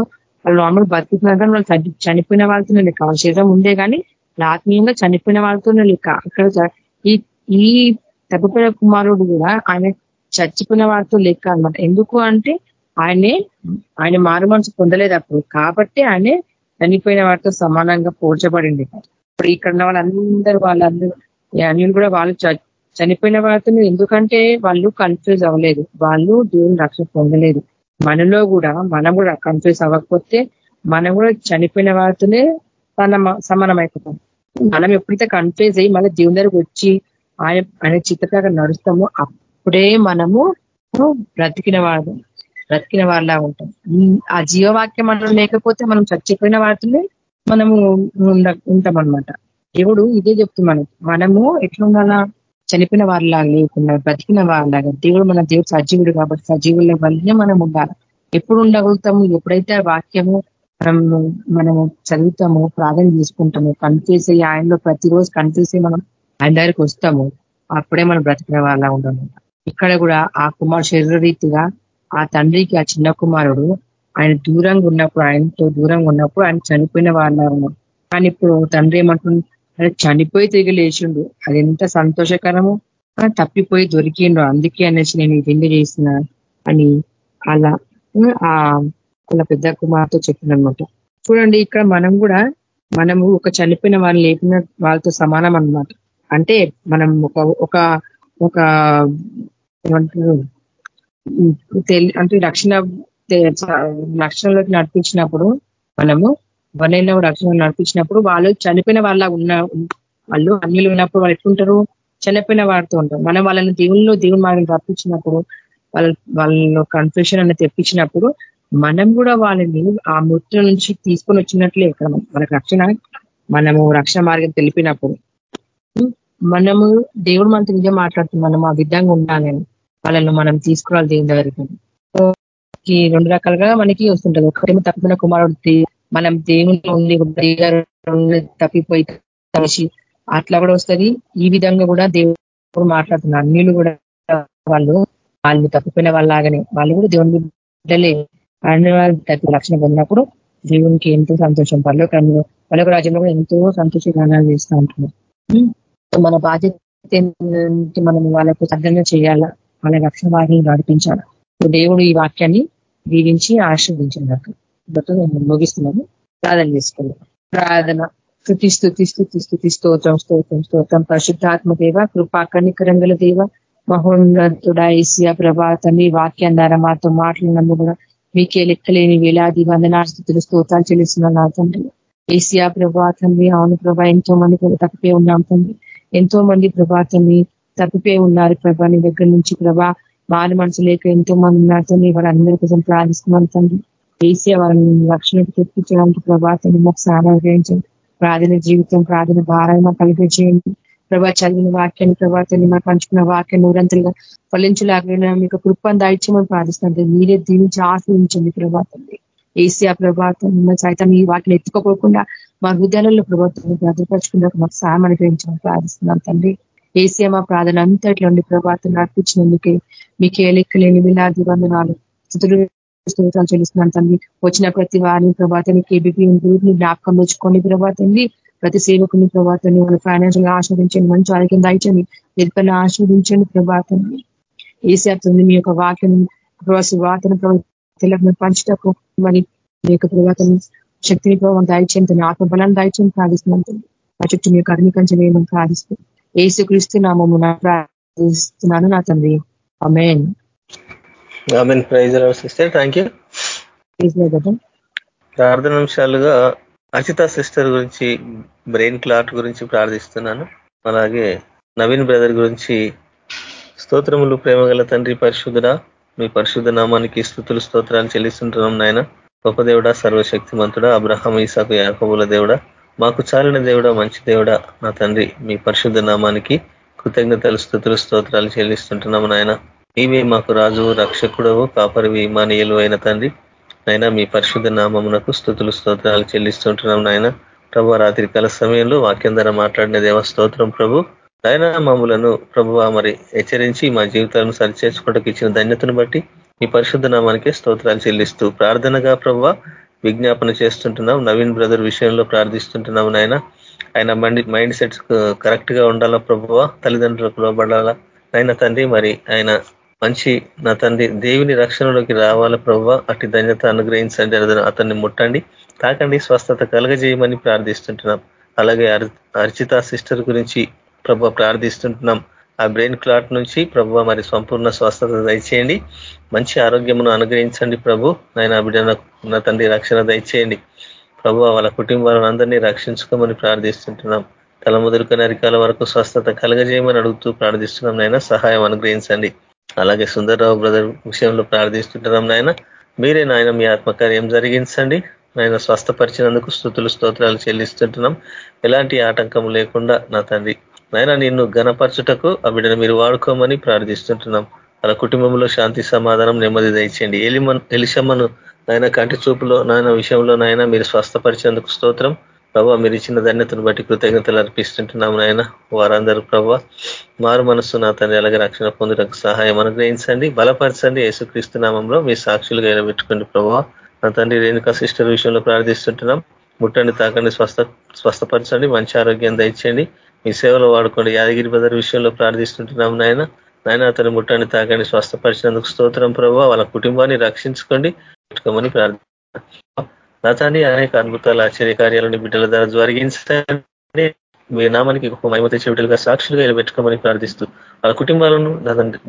వాళ్ళు నార్మల్ బతుకుతున్నారు కానీ వాళ్ళు చనిపోయిన వాళ్ళతోనే లెక్క. వాళ్ళ శరీరం ఉండే కానీ ఆత్మీయంగా చనిపోయిన వాళ్ళతోనే లెక్క. అక్కడ ఈ ఈ తప్పిపోయిన కుమారుడు కూడా ఆయన చచ్చిపోయిన వారితో లెక్క అనమాట ఎందుకు అంటే ఆయనే ఆయన మారు మనసు పొందలేదు అప్పుడు. కాబట్టి ఆయనే చనిపోయిన వారితో సమానంగా పోల్చబడింది. ఇప్పుడు ఇక్కడ ఉన్న వాళ్ళందరూ వాళ్ళందరూ అన్యులు కూడా వాళ్ళు చనిపోయిన వారితో ఎందుకంటే వాళ్ళు కన్ఫ్యూజ్ అవ్వలేదు. వాళ్ళు దేవుని రక్షణ పొందలేదు. మనలో కూడా మనం కూడా కన్ఫ్యూజ్ అవ్వకపోతే మనం కూడా చనిపోయిన వారితోనే తన సమానమైపోతాం. మనం ఎప్పుడైతే కన్ఫ్యూజ్ అయ్యి మళ్ళీ దేవుని దగ్గరకు వచ్చి ఆయన ఆయన చిత్రకాగా నడుస్తామో అప్పుడే మనము బ్రతికిన వాడు బ్రతికిన వాళ్ళలా ఉంటాం. ఆ జీవవాక్యం మనం లేకపోతే మనం చచ్చిపోయిన వాటిని మనము ఉంటాం అనమాట దేవుడు ఇదే చెప్తున్నాను మనము ఎట్లా ఉండాలా చనిపోయిన వారిలాగా లేకుండా బ్రతికిన వారిలాగా దేవుడు మన దేవుడు సజీవుడు కాబట్టి సజీవుల వల్లనే మనం ఉండాలి. ఎప్పుడు ఉండగలుగుతాము? ఎప్పుడైతే వాక్యము మనము మనము చదువుతాము ప్రార్థన చేసుకుంటాము కన్ఫ్యూజ్ అయ్యి ఆయనలో ప్రతిరోజు కన్ఫ్యూజ్ అయ్యి మనం ఆయన దగ్గరికి వస్తాము అప్పుడే మనం బ్రతికిన వాళ్ళ ఉండము. ఇక్కడ కూడా ఆ కుమార్ శరీరరీతిగా ఆ తండ్రికి ఆ చిన్న కుమారుడు ఆయన దూరంగా ఉన్నప్పుడు ఆయనతో దూరంగా ఉన్నప్పుడు ఆయన చనిపోయిన వాళ్ళ కానీ ఇప్పుడు తండ్రి ఏమంటుంది చనిపోయి తిరిగి లేచిండు. అది ఎంత సంతోషకరము. తప్పిపోయి దొరికిండు అందుకే అనేసి నేను ఇది చేసిన అని అలా ఆ వాళ్ళ పెద్ద కుమార్తో చెప్పినమాట చూడండి ఇక్కడ మనం కూడా మనము ఒక చనిపోయిన వాళ్ళు లేపిన వాళ్ళతో సమానం అనమాట అంటే మనం ఒక ఒక ఒక ఏమంటారు? అంటే రక్షణ రక్షణలోకి నడిపించినప్పుడు మనము వనైనా రక్షణ నడిపించినప్పుడు వాళ్ళు చనిపోయిన వాళ్ళ ఉన్న వాళ్ళు అన్యులు ఉన్నప్పుడు వాళ్ళు ఎట్లుంటారు? చనిపోయిన వారితో ఉంటారు. మనం వాళ్ళని దేవుల్లో దేవుని మార్గం రప్పించినప్పుడు వాళ్ళ వాళ్ళ కన్ఫ్యూషన్ అనేది తెప్పించినప్పుడు మనం కూడా వాళ్ళని ఆ మృతుల నుంచి తీసుకొని వచ్చినట్లే ఇక్కడ మనకు రక్షణ మనము రక్షణ మార్గం తెలిపినప్పుడు. మనము దేవుడు మనతో నిజం మాట్లాడుతున్నాం మనం ఆ విధంగా ఉండాలని వాళ్ళను మనం తీసుకురావాలి దేవుని దగ్గరికి. రెండు రకాలుగా మనకి వస్తుంటది. ఒకటేమో తప్పిపోయిన కుమారుడు మనం దేవుని ఉండి తప్పిపోయి అట్లా కూడా వస్తుంది. ఈ విధంగా కూడా దేవుడు మాట్లాడుతున్నారు అన్నిలు కూడా వాళ్ళు వాళ్ళు తప్పిపోయిన వాళ్ళలాగానే వాళ్ళు కూడా దేవుని బిడ్డలే. అన్ని వాళ్ళు తప్పి రక్షణ పొందినప్పుడు దేవునికి ఎంతో సంతోషం. పనులు కానీ పలుకు రాజ్యంలో కూడా ఎంతో సంతోషగానాలు చేస్తూ ఉంటున్నారు. మన బాధ్యత మనం వాళ్ళకు సజ్జన చేయాలా? వాళ్ళ రక్షణ వారిని నడిపించాలి? దేవుడు ఈ వాక్యాన్ని దీవించి ఆశీర్వించినట్టు ముగిస్తున్నాము ప్రార్థన చేసుకుందాం. ప్రార్థన. స్థుతి స్థుతి స్థుతి స్థుతి స్తోత్రం స్తోత్రం స్తోత్రం. పరిశుద్ధాత్మ దేవ కృపా కనికరంగల దేవ మహోన్నతుడ ఏసియా ప్రభాత మీ వాక్యం ద్వారా మాతో కూడా మీకే లెక్కలేని వేలాది వందనాస్థితులు స్తోత్రాలు చెల్లిస్తున్న నా తండ్రి. ఏసియా ప్రభాతండి అవును ప్రభా ఎంతో మంది తప్పిపోయి ఉన్నాం తండ్రి. ఎంతో మంది ప్రభాతండి తప్పిపోయి ఉన్నారు ప్రభా నీ దగ్గర నుంచి ప్రభా. మారు మనసు లేక ఎంతో మంది ఉన్నారు తండ్రి. వాళ్ళందరి కోసం ప్రార్థిస్తున్నాం తండ్రి. ఏసియా వారిని రక్షణకు తెప్పించడానికి ప్రభాతాన్ని మాకు సహాయం ప్రార్థన జీవితం ప్రార్థన భారాన్ని మాకు కలిగించేయండి ప్రభా చదివిన వాక్యాన్ని ప్రభాతాన్ని మాకు పంచుకున్న వాక్యం నూరంతలుగా ఫలించలాగిన మీకు కృపను దాయిత్యమని ప్రార్థిస్తుంది మీరే దీనికి ఆశ్రయించండి ప్రభాతండి ఏసియా ప్రభాతం సైతం ఈ వాటిని ఎత్తుకోకుండా మా హృదయాలలో ప్రభుత్వాన్ని భద్రపరచుకున్న మాకు సాయం అనుగ్రహించమని ప్రార్థిస్తున్నాం తండ్రి ఏసియా మా ప్రార్థన అంతట్లో ఉండి ప్రభాతం నడిపించినందుకే మీకే లెక్కలేని విలాది వందనాలు స్థుతులు స్తోత్రాలు చెల్లిస్తున్నాను తండ్రి వచ్చిన ప్రతి వారిని ప్రభాతాన్ని కేబీపీ గ్రూప్ని జ్ఞాపకం తెచ్చుకోండి ప్రభాతండి ప్రతి సేవకుని ప్రభాతాన్ని వాళ్ళు ఫైనాన్షియల్ ఆస్వాదించండి మంచి ఆరోగ్యం దాయించండి ఎదుపల్ని ఆస్వాదించండి ప్రభాతాన్ని ఏ శాతం మీ యొక్క వాక్యం ప్రభావ వార్తను తెలకు పంచటకు మరి మీ యొక్క ప్రభాతం శక్తిని ప్రభావం దాయించండి తన ఆత్మబలాన్ని దాయించండి ప్రార్థిస్తున్నాం ఆ చుట్టూ మీ యొక్క కర్ణికంచం ఏమని ప్రార్థిస్తూ ఏసుక్రీస్తు నామము ప్రార్థిస్తున్నాను నా తండ్రి. అమేన్ సిస్టర్ థ్యాంక్ యూ ప్రార్థనాంశాలుగా అచిత సిస్టర్ గురించి బ్రెయిన్ క్లాట్ గురించి ప్రార్థిస్తున్నాను. అలాగే నవీన్ బ్రదర్ గురించి స్తోత్రములు ప్రేమగల తండ్రి పరిశుద్ధుడ మీ పరిశుద్ధ నామానికి స్థుతులు స్తోత్రాలు చెల్లిస్తుంటున్నాం నాయన. గొప్ప దేవుడ సర్వశక్తిమంతుడ అబ్రహం ఈసాకు యాకబుల దేవుడ మాకు చాలిన దేవుడ మంచి దేవుడ నా తండ్రి మీ పరిశుద్ధ నామానికి కృతజ్ఞతలు స్థుతులు స్తోత్రాలు చెల్లిస్తుంటున్నాము నాయన. నీవే మాకు రాజు రక్షకుడవు కాపరివి మానీయులు అయిన తండ్రి. నైనా మీ పరిశుద్ధ నామమునకు స్థుతులు స్తోత్రాలు చెల్లిస్తుంటున్నాం నాయన. ప్రభు రాత్రి కాల సమయంలో వాక్యం ద్వారా మాట్లాడిన దేవ స్తోత్రం ప్రభు. నాయన మామూలను ప్రభు మరి హెచ్చరించి మా జీవితాలను సరిచేసుకోవడానికి ఇచ్చిన ధన్యతను బట్టి మీ పరిశుద్ధ నామానికే స్తోత్రాలు చెల్లిస్తూ ప్రార్థనగా ప్రభు విజ్ఞాపన చేస్తుంటున్నాం. నవీన్ బ్రదర్ విషయంలో ప్రార్థిస్తుంటున్నాం నాయన. ఆయన మైండ్ సెట్స్ కరెక్ట్గా ఉండాలా ప్రభువ? తల్లిదండ్రులకు లోబడాలా? నాయన తండ్రి మరి ఆయన మంచి నా తండ్రి దేవుని రక్షణలోకి రావాల ప్రభు అటు ధన్యత అనుగ్రహించండి అతన్ని ముట్టండి తాకండి స్వస్థత కలగజేయమని ప్రార్థిస్తుంటున్నాం. అలాగే అర్చిత సిస్టర్ గురించి ప్రభు ప్రార్థిస్తుంటున్నాం. ఆ బ్రెయిన్ క్లాట్ నుంచి ప్రభు మరి సంపూర్ణ స్వస్థత దయచేయండి. మంచి ఆరోగ్యమును అనుగ్రహించండి ప్రభు. నాయన బిడ్డ నా తండ్రి రక్షణ దయచేయండి. ప్రభు వాళ్ళ కుటుంబాలను అందరినీ రక్షించుకోమని ప్రార్థిస్తుంటున్నాం. తల మొదలుకొని అరికాల వరకు స్వస్థత కలగజేయమని అడుగుతూ ప్రార్థిస్తున్నాం. నాయన సహాయం అనుగ్రహించండి. అలాగే సుందరరావు బ్రదర్ విషయంలో ప్రార్థిస్తుంటున్నాం నాయన. మీరే నాయన మీ ఆత్మకార్యం జరిగించండి. నాయన స్వస్థపరిచినందుకు స్థుతులు స్తోత్రాలు చెల్లిస్తుంటున్నాం. ఎలాంటి ఆటంకం లేకుండా నా తండ్రి నాయన నిన్ను గణపరచుటకు ఆ బిడ్డను మీరు వాడుకోమని ప్రార్థిస్తుంటున్నాం. వాళ్ళ కుటుంబంలో శాంతి సమాధానం నెమ్మది దయచేయండి. ఎలిమన్ ఎలిసమ్మను నాయన కంటి చూపులో నాయన విషయంలో నాయన మీరు స్వస్థపరిచేందుకు స్తోత్రం. ప్రభావ మీరు ఇచ్చిన ధన్యతను బట్టి కృతజ్ఞతలు అర్పిస్తుంటున్నాము నాయన. వారందరూ ప్రభావ మారు మనస్సు నా తండ్రి అలాగే రక్షణ పొందుటకు సహాయం అనుగ్రహించండి బలపరచండి. యేసుక్రీస్తు నామంలో మీ సాక్షులుగా పెట్టుకోండి ప్రభావ నా తండ్రి రేణుకా సిస్టర్ విషయంలో ప్రార్థిస్తుంటున్నాం. ముట్టండి తాకండి స్వస్థ స్వస్థపరచండి మంచి ఆరోగ్యం దయచేయండి. మీ సేవలో వాడుకోండి. యాదగిరి బదర్ విషయంలో ప్రార్థిస్తుంటున్నాం నాయన. నాయన అతని ముట్టండి తాకండి స్వస్థపరిచినందుకు స్తోత్రం ప్రభావ వాళ్ళ కుటుంబాన్ని రక్షించుకోండి పెట్టుకోమని ప్రార్థి ప్రార్థన అనేక అద్భుతాలు ఆశ్చర్యకార్యాలను బిడ్డల ద్వారా జరిగించండి మీ నామానికి ఒక మైమ తెచ్చే బిడ్డలుగా సాక్షులుగా పెట్టుకోమని ప్రార్థిస్తూ వాళ్ళ కుటుంబాలను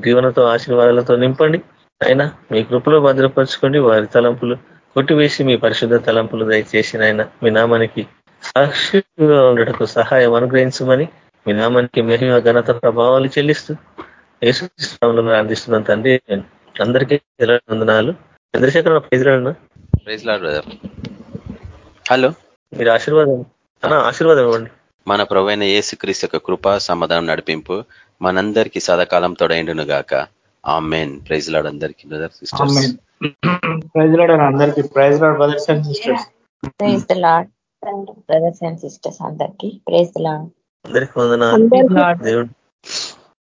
జీవనతో ఆశీర్వాదాలతో నింపండి. అయినా మీ కృపలో భద్రపరచుకోండి. వారి తలంపులు కొట్టివేసి మీ పరిశుద్ధ తలంపులు దయచేసి ఆయన మీ నామానికి సాక్షిగా ఉండటకు సహాయం అనుగ్రహించమని మీ నామానికి మహిమ ఘనత ప్రభావాలు చెల్లిస్తూ యేసు ప్రార్థిస్తున్నాం తండ్రి. అందరికీ వందనాలు చంద్రశేఖర్ ప్రైజ్రాడు హలో. మీరు ఆశీర్వాదం ఆశీర్వాదం ఇవ్వండి. మన ప్రవైన యేసుక్రీస్తు యొక్క కృప సమాధానం నడిపింపు మనందరికీ సదాకాలం తొడైండును గాక. ఆ మెయిన్ ప్రైజ్ లాడ్ అందరికీ బ్రదర్ సిస్టర్స్. ప్రైజ్ లాడ్ అందరికీ praise Lord brothers and sisters. Praise the Lord. Brothers and sisters అందరికీ ప్రైజ్ లాడ్. అందరికీ వందనాలు. దేవుడు